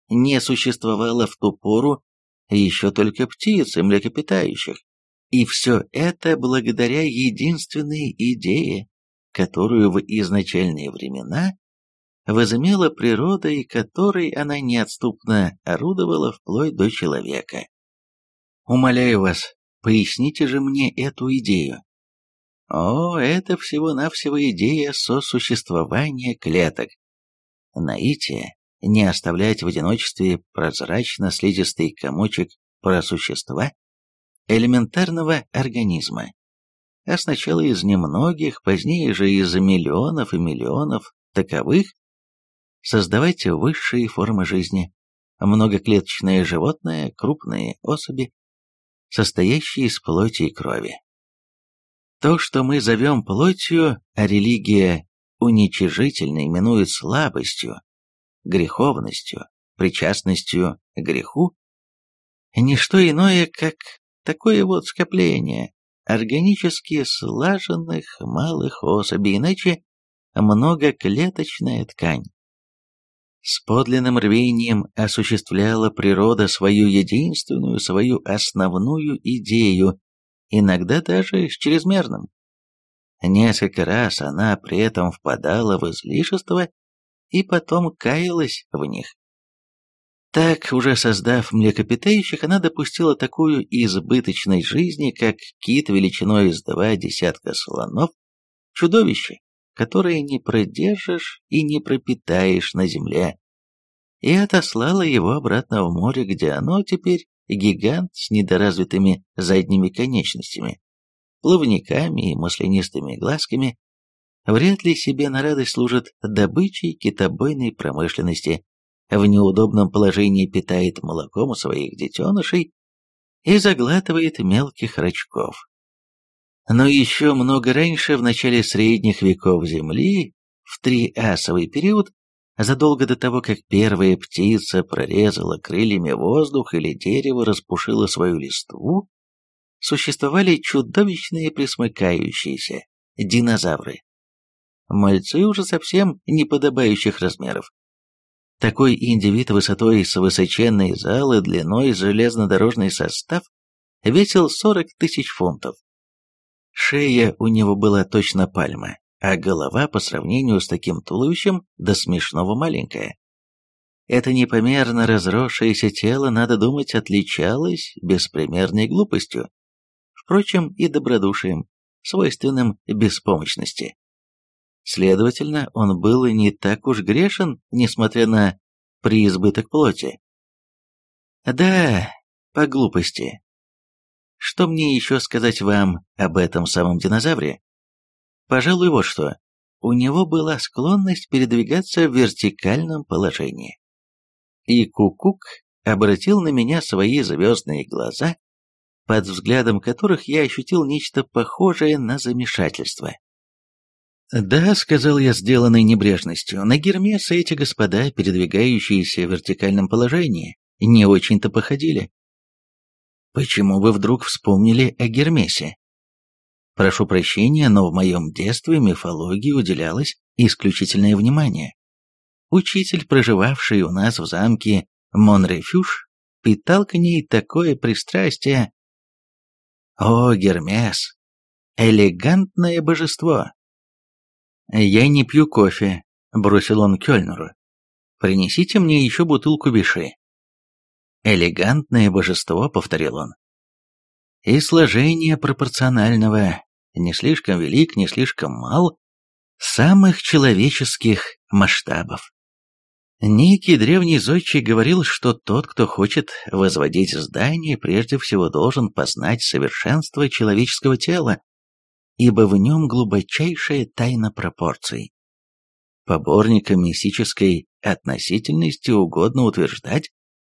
Не существовало в ту пору еще только птиц и млекопитающих. И все это благодаря единственной идее, которую в изначальные времена возымела природа и которой она неотступно орудовала вплоть до человека. Умоляю вас, поясните же мне эту идею. О, это всего-навсего идея сосуществования клеток. Наитие не оставлять в одиночестве прозрачно-слизистый комочек просущества, элементарного организма, а сначала из немногих, позднее же из миллионов и миллионов таковых, создавать высшие формы жизни, многоклеточное животное, крупные особи, состоящие из плоти и крови. То, что мы зовем плотью, а религия уничижительно именует слабостью, греховностью, причастностью к греху, не что иное, как такое вот скопление органически слаженных малых особей, иначе многоклеточная ткань. С подлинным рвением осуществляла природа свою единственную, свою основную идею, иногда даже с чрезмерным. Несколько раз она при этом впадала в излишество и потом каялась в них. Так, уже создав млекопитающих, она допустила такую избыточность жизни, как кит величиной с два десятка слонов, чудовище, которое не продержишь и не пропитаешь на земле, и отослала его обратно в море, где оно теперь гигант с недоразвитыми задними конечностями, плавниками и маслянистыми глазками, вряд ли себе на радость служит добычей китобойной промышленности, в неудобном положении питает молоком своих детенышей и заглатывает мелких рачков. Но еще много раньше, в начале средних веков Земли, в триасовый период, задолго до того, как первая птица прорезала крыльями воздух или дерево распушило свою листву, существовали чудовищные присмыкающиеся динозавры. Мальцы уже совсем неподобающих размеров. Такой индивид высотой с высоченной залы длиной железнодорожный состав весил 40 тысяч фунтов. Шея у него была точно пальма, а голова по сравнению с таким туловищем до смешного маленькая. Это непомерно разросшееся тело, надо думать, отличалось беспримерной глупостью, впрочем, и добродушием, свойственным беспомощности. Следовательно, он был и не так уж грешен, несмотря на преизбыток плоти. Да, по глупости. Что мне еще сказать вам об этом самом динозавре? Пожалуй, вот что. У него была склонность передвигаться в вертикальном положении. И Кукук обратил на меня свои звездные глаза, под взглядом которых я ощутил нечто похожее на замешательство. «Да», — сказал я, сделанной небрежностью, — «на Гермеса эти господа, передвигающиеся в вертикальном положении, не очень-то походили». «Почему вы вдруг вспомнили о Гермесе?» «Прошу прощения, но в моем детстве мифологии уделялось исключительное внимание. Учитель, проживавший у нас в замке Монрефюж, питал к ней такое пристрастие. О, Гермес! Элегантное божество! «Я не пью кофе», — бросил он Кёльнеру. «Принесите мне еще бутылку виши». «Элегантное божество», — повторил он. «И сложение пропорционального, не слишком велик, не слишком мал, самых человеческих масштабов». Некий древний зодчий говорил, что тот, кто хочет возводить здание, прежде всего должен познать совершенство человеческого тела, ибо в нем глубочайшая тайна пропорций. Поборникам мистической относительности угодно утверждать,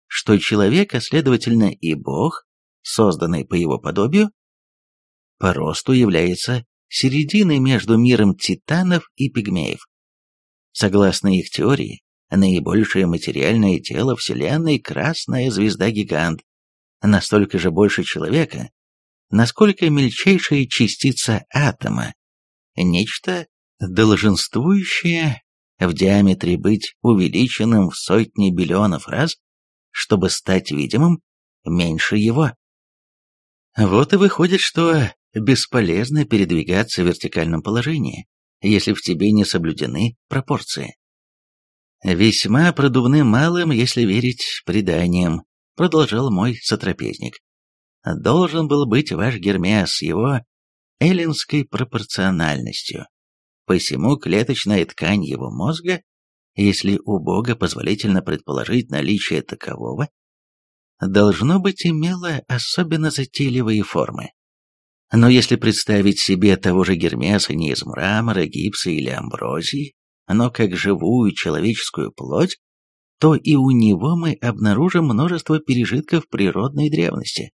что человек, а следовательно и Бог, созданный по его подобию, по росту является серединой между миром титанов и пигмеев. Согласно их теории, наибольшее материальное тело Вселенной – красная звезда-гигант, настолько же больше человека, насколько мельчайшая частица атома, нечто долженствующее в диаметре быть увеличенным в сотни биллионов раз, чтобы стать видимым меньше его. Вот и выходит, что бесполезно передвигаться в вертикальном положении, если в тебе не соблюдены пропорции. Весьма продувным малым, если верить преданиям, продолжал мой сотрапезник должен был быть ваш Гермес его эллинской пропорциональностью. Посему клеточная ткань его мозга, если у Бога позволительно предположить наличие такового, должно быть имела особенно затейливые формы. Но если представить себе того же Гермеса не из мрамора, гипса или амброзии, но как живую человеческую плоть, то и у него мы обнаружим множество пережитков природной древности.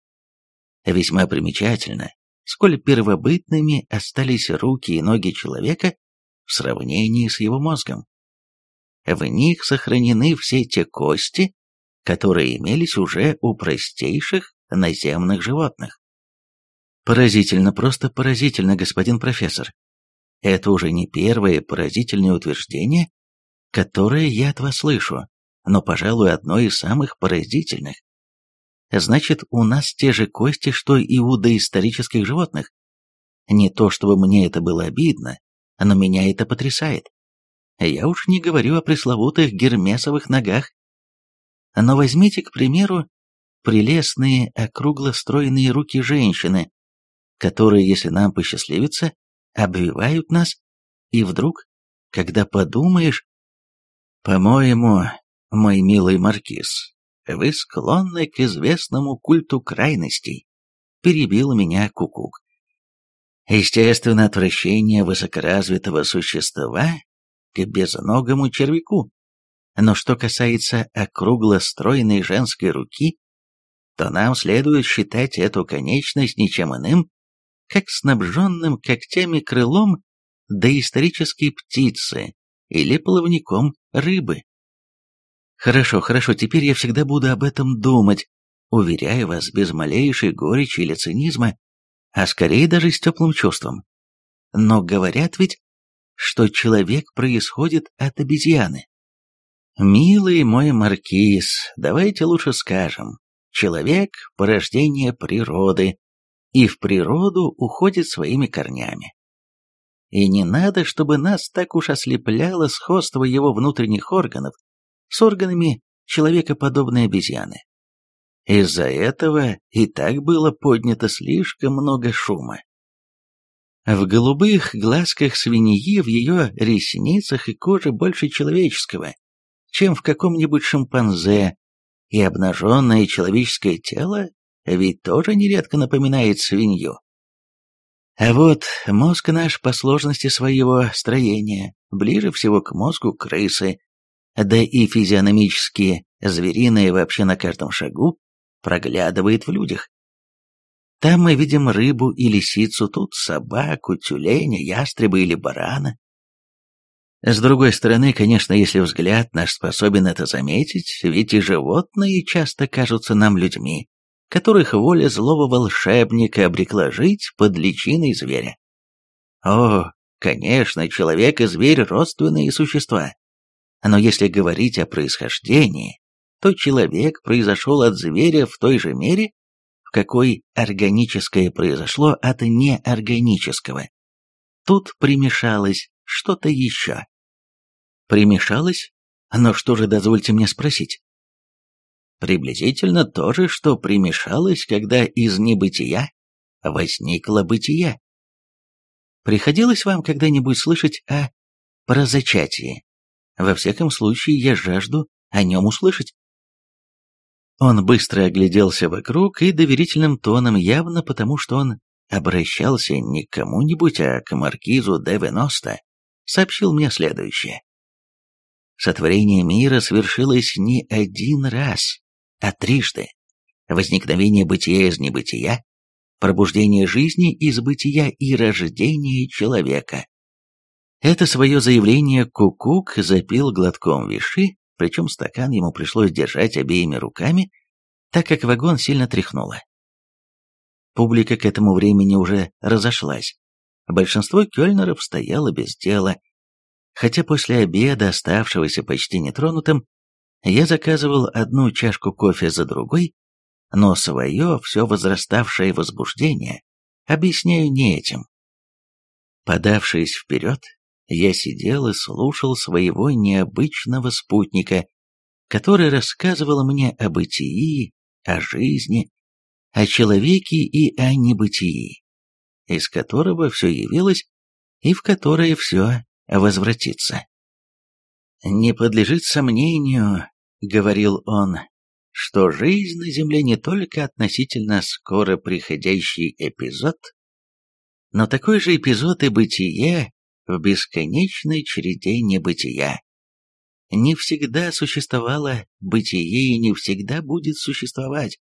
Весьма примечательно, сколь первобытными остались руки и ноги человека в сравнении с его мозгом. В них сохранены все те кости, которые имелись уже у простейших наземных животных. Поразительно, просто поразительно, господин профессор. Это уже не первое поразительное утверждение, которое я от вас слышу, но, пожалуй, одно из самых поразительных. Значит, у нас те же кости, что и у доисторических животных. Не то чтобы мне это было обидно, но меня это потрясает. Я уж не говорю о пресловутых гермесовых ногах. Но возьмите, к примеру, прелестные округло стройные руки женщины, которые, если нам посчастливится, обвивают нас, и вдруг, когда подумаешь... По-моему, мой милый маркиз, вы склонны к известному культу крайностей», — перебил меня Кукук. Естественно, отвращение высокоразвитого существа к безногому червяку. Но что касается округлостройной женской руки, то нам следует считать эту конечность ничем иным, как снабженным когтями крылом доисторической птицы или плавником рыбы. Хорошо, хорошо, теперь я всегда буду об этом думать, уверяю вас, без малейшей горечи или цинизма, а скорее даже с теплым чувством. Но говорят ведь, что человек происходит от обезьяны. Милый мой маркиз, давайте лучше скажем, человек – порождение природы, и в природу уходит своими корнями. И не надо, чтобы нас так уж ослепляло сходство его внутренних органов с органами человекоподобной обезьяны. Из-за этого и так было поднято слишком много шума. В голубых глазках свиньи, в ее ресницах и коже больше человеческого, чем в каком-нибудь шимпанзе, и обнаженное человеческое тело ведь тоже нередко напоминает свинью. А вот мозг наш по сложности своего строения ближе всего к мозгу крысы, да и физиономически звериное вообще на каждом шагу проглядывает в людях. Там мы видим рыбу и лисицу, тут собаку, тюленя, ястреба или барана. С другой стороны, конечно, если взгляд наш способен это заметить, ведь и животные часто кажутся нам людьми, которых воля злого волшебника обрекла жить под личиной зверя. О, конечно, человек и зверь – родственные существа. Но если говорить о происхождении, то человек произошел от зверя в той же мере, какой органическое произошло от неорганического. Тут примешалось что-то еще. Примешалось? Но что же, дозвольте мне спросить? Приблизительно то же, что примешалось, когда из небытия возникло бытие. Приходилось вам когда-нибудь слышать о прозачатии? Во всяком случае, я жажду о нем услышать. Он быстро огляделся вокруг и доверительным тоном, явно потому, что он обращался не к кому-нибудь, а к маркизу де Веноста, сообщил мне следующее. Сотворение мира свершилось не один раз, а трижды. Возникновение бытия из небытия, пробуждение жизни из бытия и рождение человека. Это свое заявление Кукук запил глотком виши, причем стакан ему пришлось держать обеими руками, так как вагон сильно тряхнуло. Публика к этому времени уже разошлась. Большинство кёльнеров стояло без дела, хотя после обеда, оставшегося почти нетронутым, я заказывал одну чашку кофе за другой, но свое все возраставшее возбуждение объясняю не этим. Подавшись вперед, я сидел и слушал своего необычного спутника, который рассказывал мне о бытии, о жизни, о человеке и о небытии, из которого все явилось и в которое все возвратится. Не подлежит сомнению, говорил он, что жизнь на Земле не только относительно скоро приходящий эпизод, но такой же эпизод и бытие в бесконечной череде небытия. Не всегда существовало бытие и не всегда будет существовать.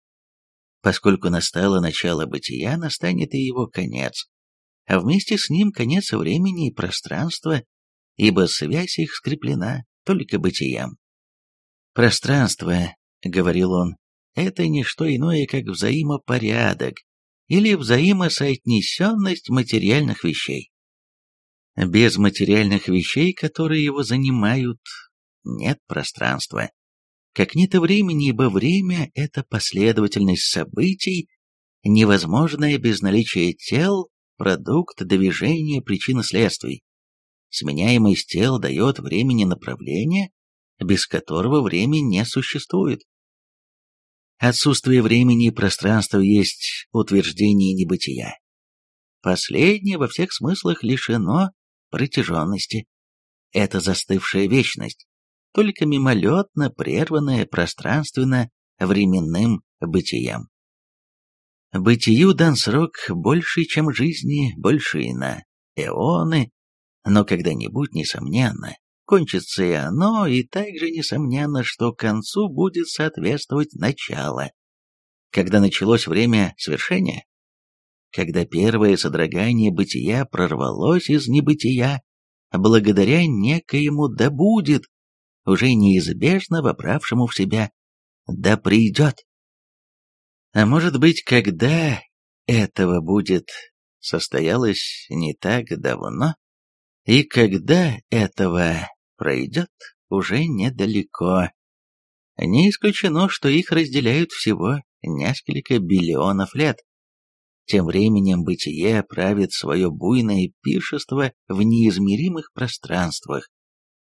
Поскольку настало начало бытия, настанет и его конец, а вместе с ним конец времени и пространства, ибо связь их скреплена только бытием. Пространство, говорил он, это не что иное, как взаимопорядок или взаимосоотнесенность материальных вещей. Без материальных вещей, которые его занимают, нет пространства. Как нет и времени, ибо время — это последовательность событий, невозможная без наличия тел, продукт движения причины следствий. Сменяемость тел дает времени направление, без которого время не существует. Отсутствие времени и пространства есть утверждение небытия. Последнее во всех смыслах лишено протяженности. Это застывшая вечность, только мимолетно прерванная пространственно-временным бытием. Бытию дан срок больше, чем жизни, больше и на эоны, но когда-нибудь, несомненно, кончится и оно, и также несомненно, что концу будет соответствовать начало. Когда началось время свершения, когда первое содрогание бытия прорвалось из небытия, благодаря некоему «да будет», уже неизбежно вобравшему в себя «да придет». А может быть, когда этого будет состоялось не так давно, и когда этого пройдет уже недалеко. Не исключено, что их разделяют всего несколько биллионов лет. Тем временем бытие правит свое буйное пиршество в неизмеримых пространствах,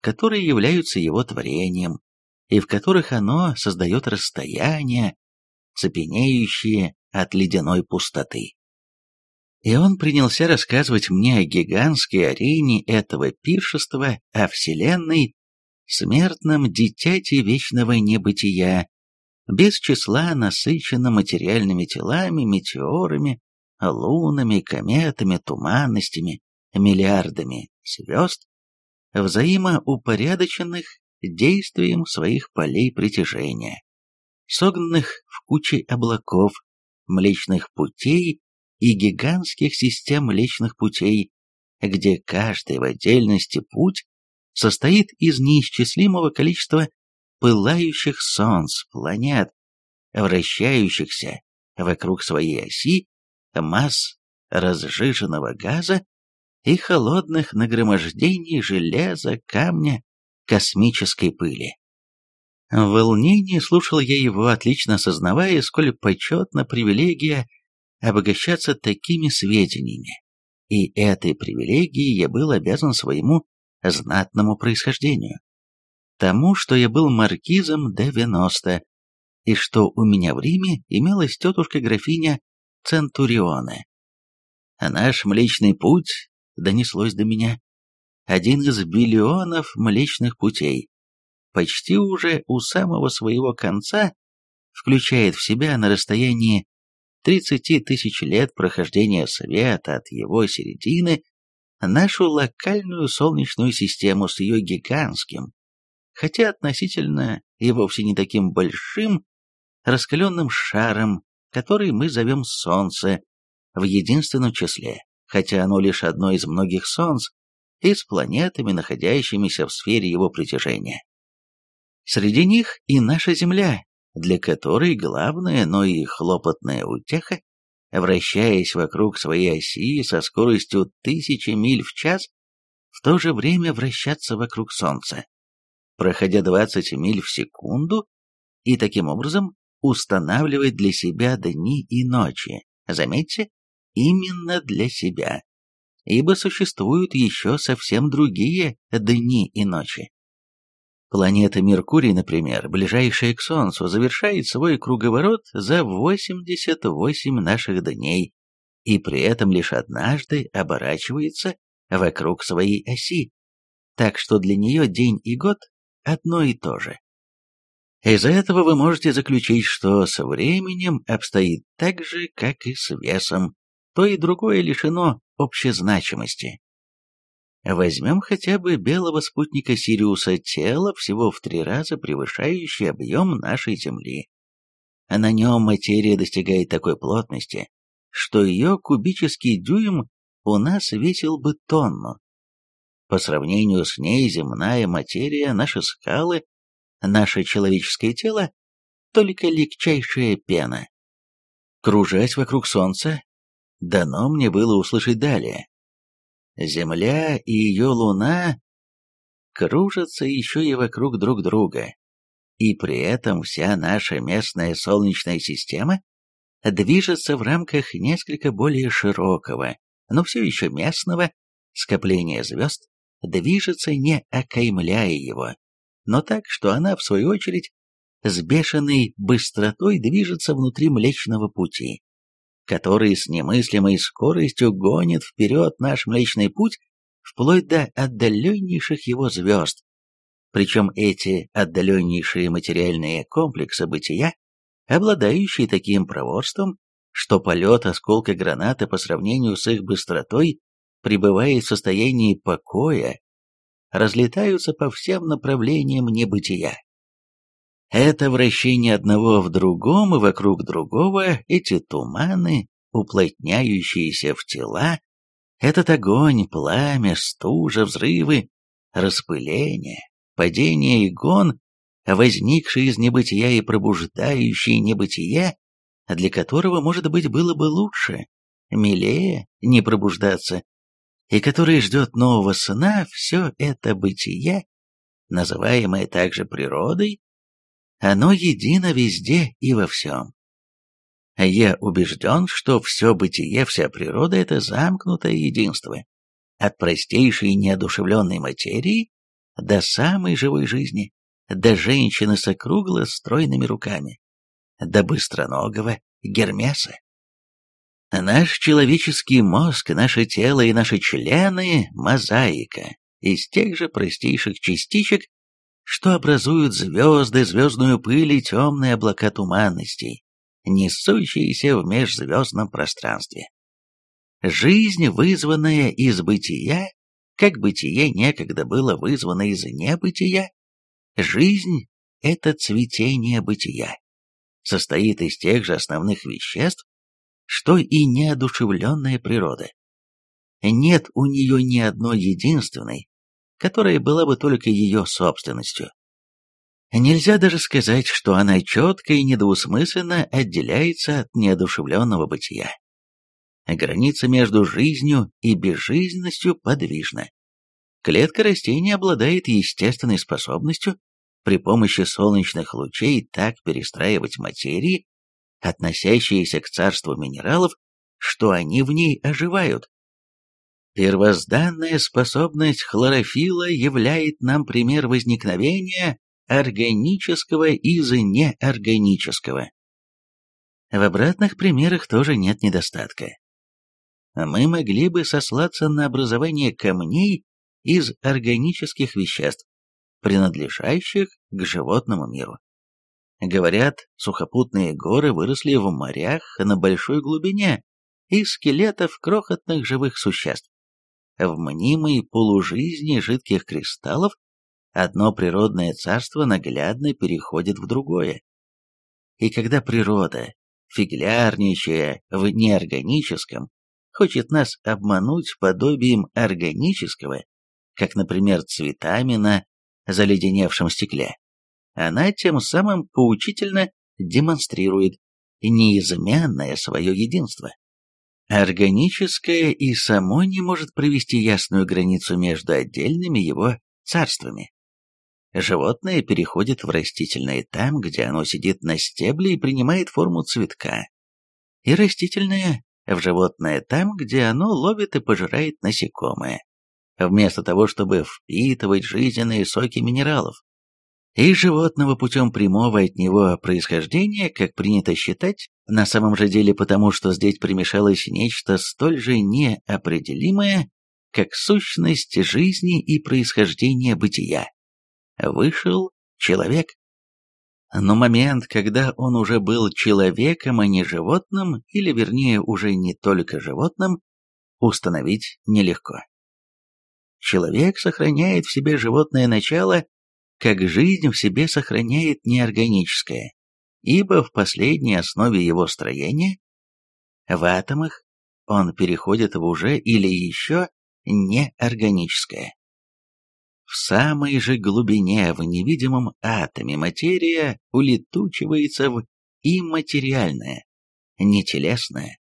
которые являются его творением, и в которых оно создает расстояния, цепенеющие от ледяной пустоты. И он принялся рассказывать мне о гигантской арене этого пиршества, о Вселенной, смертном дитяти вечного небытия, без числа насыщенно материальными телами, метеорами, лунами, кометами, туманностями, миллиардами звезд, взаимоупорядоченных действием своих полей притяжения, согнанных в куче облаков, млечных путей и гигантских систем млечных путей, где каждый в отдельности путь состоит из неисчислимого количества пылающих солнц, планет, вращающихся вокруг своей оси, масс разжиженного газа и холодных нагромождений железа, камня, космической пыли. В волнении слушал я его, отлично осознавая, сколь почетна привилегия обогащаться такими сведениями. И этой привилегией я был обязан своему знатному происхождению. Тому, что я был маркизом Д-90, и что у меня в Риме имелась тетушка-графиня Центурионе. А наш Млечный Путь, донеслось до меня, один из биллионов Млечных Путей, почти уже у самого своего конца, включает в себя на расстоянии 30 тысяч лет прохождения света от его середины нашу локальную Солнечную систему с ее гигантским, хотя относительно и вовсе не таким большим, раскаленным шаром, который мы зовем Солнце, в единственном числе, хотя оно лишь одно из многих Солнц, и с планетами, находящимися в сфере его притяжения. Среди них и наша Земля, для которой главная, но и хлопотная утеха, вращаясь вокруг своей оси со скоростью тысячи миль в час, в то же время вращаться вокруг Солнца, проходя 20 миль в секунду, и таким образом устанавливать для себя дни и ночи. Заметьте, именно для себя. Ибо существуют еще совсем другие дни и ночи. Планета Меркурий, например, ближайшая к Солнцу, завершает свой круговорот за 88 наших дней и при этом лишь однажды оборачивается вокруг своей оси, так что для нее день и год одно и то же. Из этого вы можете заключить, что со временем обстоит так же, как и с весом, то и другое лишено общей значимости. Возьмем хотя бы белого спутника Сириуса, тело всего в три раза превышающее объем нашей Земли. На нем материя достигает такой плотности, что ее кубический дюйм у нас весил бы тонну. По сравнению с ней земная материя, наши скалы, наше человеческое тело — только легчайшая пена. Кружась вокруг Солнца, дано мне было услышать далее. Земля и ее Луна кружатся еще и вокруг друг друга, и при этом вся наша местная Солнечная система движется в рамках несколько более широкого, но все еще местного скопления звезд, движется не окаймляя его, но так, что она, в свою очередь, с бешеной быстротой движется внутри Млечного Пути который с немыслимой скоростью гонит вперед наш Млечный Путь вплоть до отдаленнейших его звезд. Причем эти отдаленнейшие материальные комплексы бытия, обладающие таким проворством, что полет осколка гранаты по сравнению с их быстротой пребывает в состоянии покоя, разлетаются по всем направлениям небытия. Это вращение одного в другом и вокруг другого, эти туманы, уплотняющиеся в тела, этот огонь, пламя, стужа, взрывы, распыление, падение и гон, возникший из небытия и пробуждающий небытие, для которого, может быть, было бы лучше, милее не пробуждаться, и который ждет нового сна, все это бытие, называемое также природой, оно едино везде и во всем. Я убежден, что все бытие, вся природа — это замкнутое единство, от простейшей неодушевленной материи до самой живой жизни, до женщины с округло стройными руками, до быстроногого Гермеса. Наш человеческий мозг, наше тело и наши члены – мозаика из тех же простейших частичек, что образуют звезды, звездную пыль и темные облака туманностей, несущиеся в межзвездном пространстве. Жизнь, вызванная из бытия, как бытие некогда было вызвано из небытия, жизнь — это цветение бытия, состоит из тех же основных веществ, что и неодушевленная природа. Нет у нее ни одной единственной, которая была бы только ее собственностью. Нельзя даже сказать, что она четко и недвусмысленно отделяется от неодушевленного бытия. Граница между жизнью и безжизненностью подвижна. Клетка растения обладает естественной способностью при помощи солнечных лучей так перестраивать материи, относящиеся к царству минералов, что они в ней оживают. Первозданная способность хлорофилла являет нам пример возникновения органического из неорганического. В обратных примерах тоже нет недостатка. Мы могли бы сослаться на образование камней из органических веществ, принадлежащих к животному миру. Говорят, сухопутные горы выросли в морях на большой глубине из скелетов крохотных живых существ. В мнимой полужизни жидких кристаллов одно природное царство наглядно переходит в другое. И когда природа, фиглярничая в неорганическом, хочет нас обмануть подобием органического, как, например, цветами на заледеневшем стекле, она тем самым поучительно демонстрирует неизменное свое единство. Органическое и само не может провести ясную границу между отдельными его царствами. Животное переходит в растительное там, где оно сидит на стебле и принимает форму цветка, и растительное в животное там, где оно ловит и пожирает насекомое, вместо того, чтобы впитывать жизненные соки минералов. И животного путем прямого от него происхождения, как принято считать, на самом же деле потому, что здесь примешалось нечто столь же неопределимое, как сущность жизни и происхождения бытия вышел человек. Но момент, когда он уже был человеком, а не животным, или вернее уже не только животным, установить нелегко. Человек сохраняет в себе животное начало, как жизнь в себе сохраняет неорганическое, ибо в последней основе его строения, в атомах, он переходит в уже или еще неорганическое. В самой же глубине, в невидимом атоме материя улетучивается в имматериальное, нетелесное,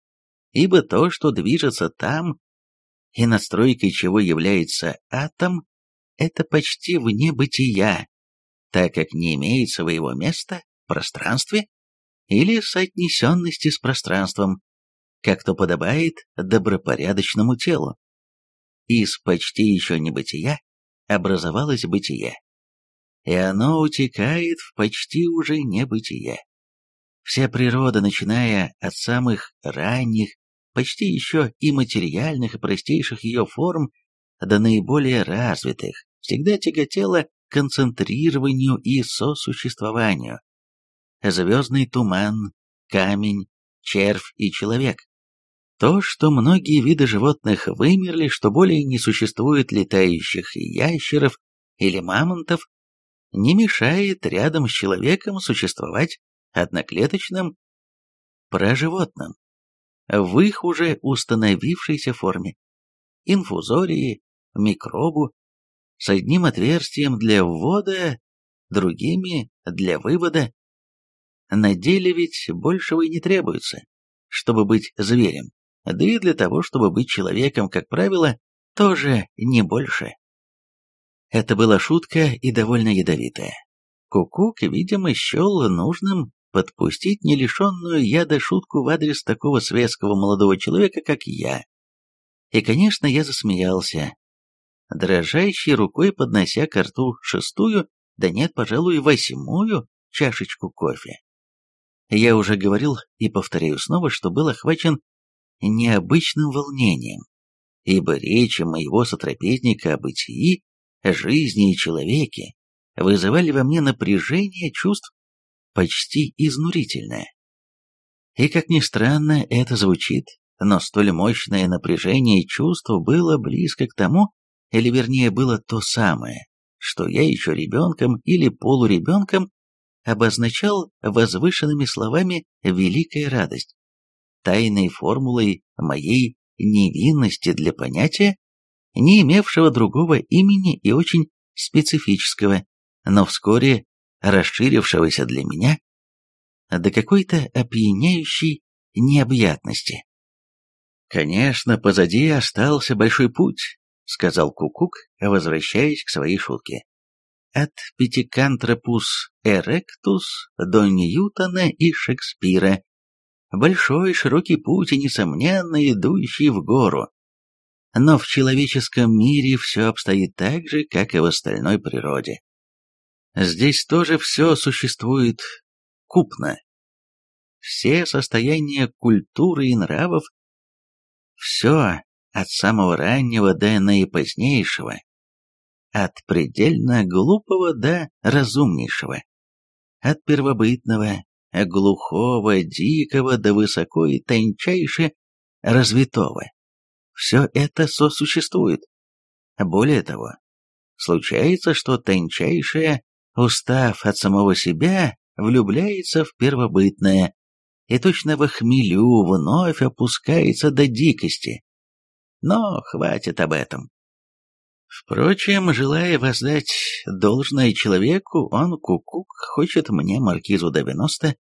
ибо то, что движется там, и настройкой чего является атом, это почти вне бытия, так как не имеет своего места в пространстве или соотнесенности с пространством, как то подобает добропорядочному телу. Из почти еще небытия образовалось бытие. И оно утекает в почти уже небытие. Вся природа, начиная от самых ранних, почти еще и материальных и простейших ее форм, до наиболее развитых, всегда тяготела к концентрированию и сосуществованию. Звездный туман, камень, червь и человек. То, что многие виды животных вымерли, что более не существует летающих ящеров или мамонтов, не мешает рядом с человеком существовать одноклеточным проживотным в их уже установившейся форме. Инфузории, микробу, с одним отверстием для ввода, другими для вывода. На деле ведь большего и не требуется, чтобы быть зверем, да и для того, чтобы быть человеком, как правило, тоже не больше. Это была шутка и довольно ядовитая. Кукук, видимо, счел нужным подпустить не лишенную яда шутку в адрес такого светского молодого человека, как я. И, конечно, я засмеялся, дрожащей рукой поднося к рту шестую, да нет, пожалуй, восьмую чашечку кофе. Я уже говорил и повторяю снова, что был охвачен необычным волнением, ибо речи моего сотрапезника о бытии, жизни и человеке вызывали во мне напряжение чувств почти изнурительное. И как ни странно это звучит, но столь мощное напряжение чувств было близко к тому, или вернее было то самое, что я еще ребенком или полуребенком обозначал возвышенными словами «великая радость», тайной формулой моей невинности для понятия, не имевшего другого имени и очень специфического, но вскоре расширившегося для меня до какой-то опьяняющей необъятности. Конечно, позади остался большой путь, — сказал Кукук, возвращаясь к своей шутке. «От Пятикантропус эректус до Ньютона и Шекспира. Большой широкий путь и, несомненно, идущий в гору. Но в человеческом мире все обстоит так же, как и в остальной природе. Здесь тоже все существует купно. Все состояния культуры и нравов, все от самого раннего до наипозднейшего, от предельно глупого до разумнейшего, от первобытного, глухого, дикого до высоко и тончайше развитого. Все это сосуществует. Более того, случается, что тончайшее, устав от самого себя, влюбляется в первобытное и точно в хмелю вновь опускается до дикости, но хватит об этом. Впрочем, желая воздать должное человеку, он, Кукук, хочет мне, маркизу 90,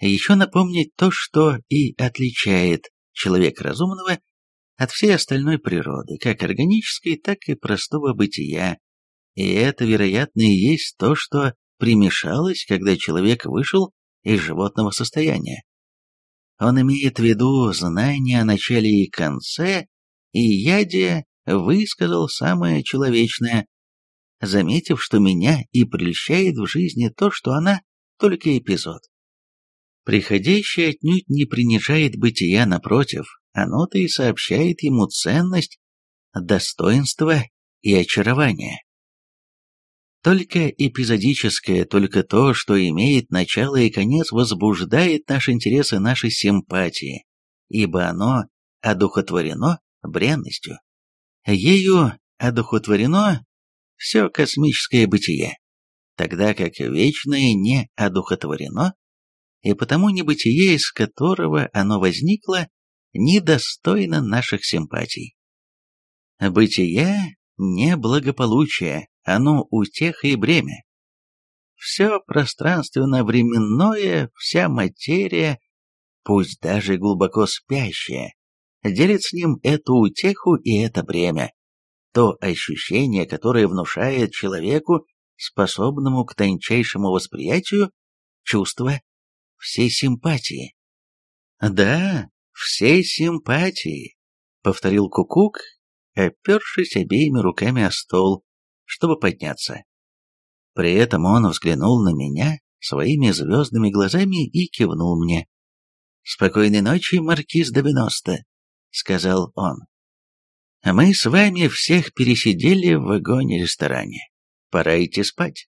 еще напомнить то, что и отличает человека разумного от всей остальной природы, как органической, так и простого бытия. И это, вероятно, и есть то, что примешалось, когда человек вышел из животного состояния. Он имеет в виду знания о начале и конце и Яде высказал самое человечное, заметив, что меня и прельщает в жизни то, что она только эпизод. Приходящее отнюдь не принижает бытия, напротив, оно-то и сообщает ему ценность, достоинство и очарование. Только эпизодическое, только то, что имеет начало и конец, возбуждает наш интерес и наши симпатии, ибо оно одухотворено бренностью. Ею одухотворено все космическое бытие, тогда как вечное не одухотворено, и потому небытие, из которого оно возникло, недостойно наших симпатий. Бытие – не благополучие, оно утеха и бремя. Все пространственно-временное, вся материя, пусть даже глубоко спящая, делит с ним эту утеху и это бремя, то ощущение, которое внушает человеку, способному к тончайшему восприятию, чувство всей симпатии. «Да, всей симпатии», — повторил Кукук, опершись обеими руками о стол, чтобы подняться. При этом он взглянул на меня своими звездными глазами и кивнул мне. «Спокойной ночи, маркиз Девяносто сказал он. «Мы с вами всех пересидели в вагоне-ресторане. Пора идти спать.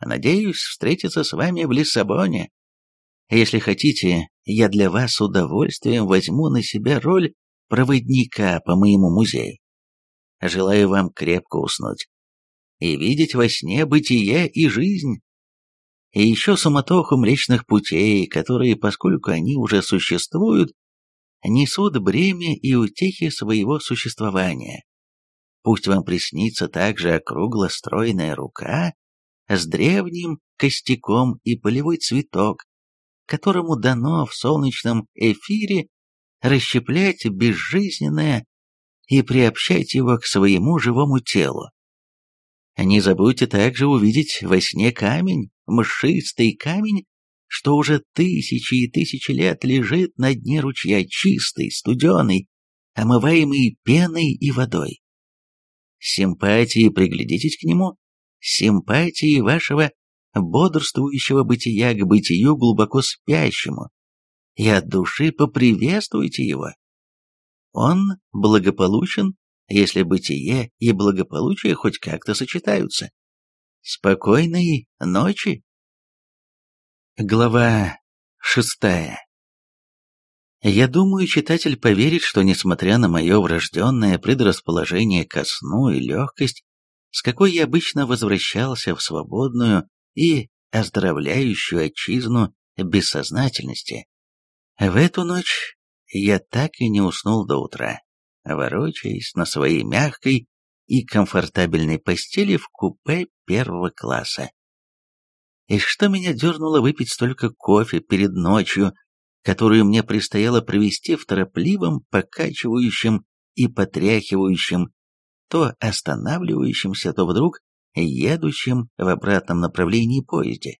Надеюсь встретиться с вами в Лиссабоне. Если хотите, я для вас с удовольствием возьму на себя роль проводника по моему музею. Желаю вам крепко уснуть и видеть во сне бытие и жизнь. И еще суматоху Млечных Путей, которые, поскольку они уже существуют, несут бремя и утехи своего существования. Пусть вам приснится также округло стройная рука с древним костяком и полевой цветок, которому дано в солнечном эфире расщеплять безжизненное и приобщать его к своему живому телу. Не забудьте также увидеть во сне камень, мшистый камень, что уже тысячи и тысячи лет лежит на дне ручья чистый, студеный, омываемый пеной и водой. Симпатии приглядитесь к нему, симпатии вашего бодрствующего бытия к бытию глубоко спящему, и от души поприветствуйте его. Он благополучен, если бытие и благополучие хоть как-то сочетаются. Спокойной ночи! Глава шестая Я думаю, читатель поверит, что несмотря на мое врожденное предрасположение ко сну и легкость, с какой я обычно возвращался в свободную и оздоровляющую отчизну бессознательности, в эту ночь я так и не уснул до утра, ворочаясь на своей мягкой и комфортабельной постели в купе первого класса. И что меня дернуло выпить столько кофе перед ночью, которую мне предстояло провести в торопливом, покачивающем и потряхивающем, то останавливающемся, то вдруг едущем в обратном направлении поезде.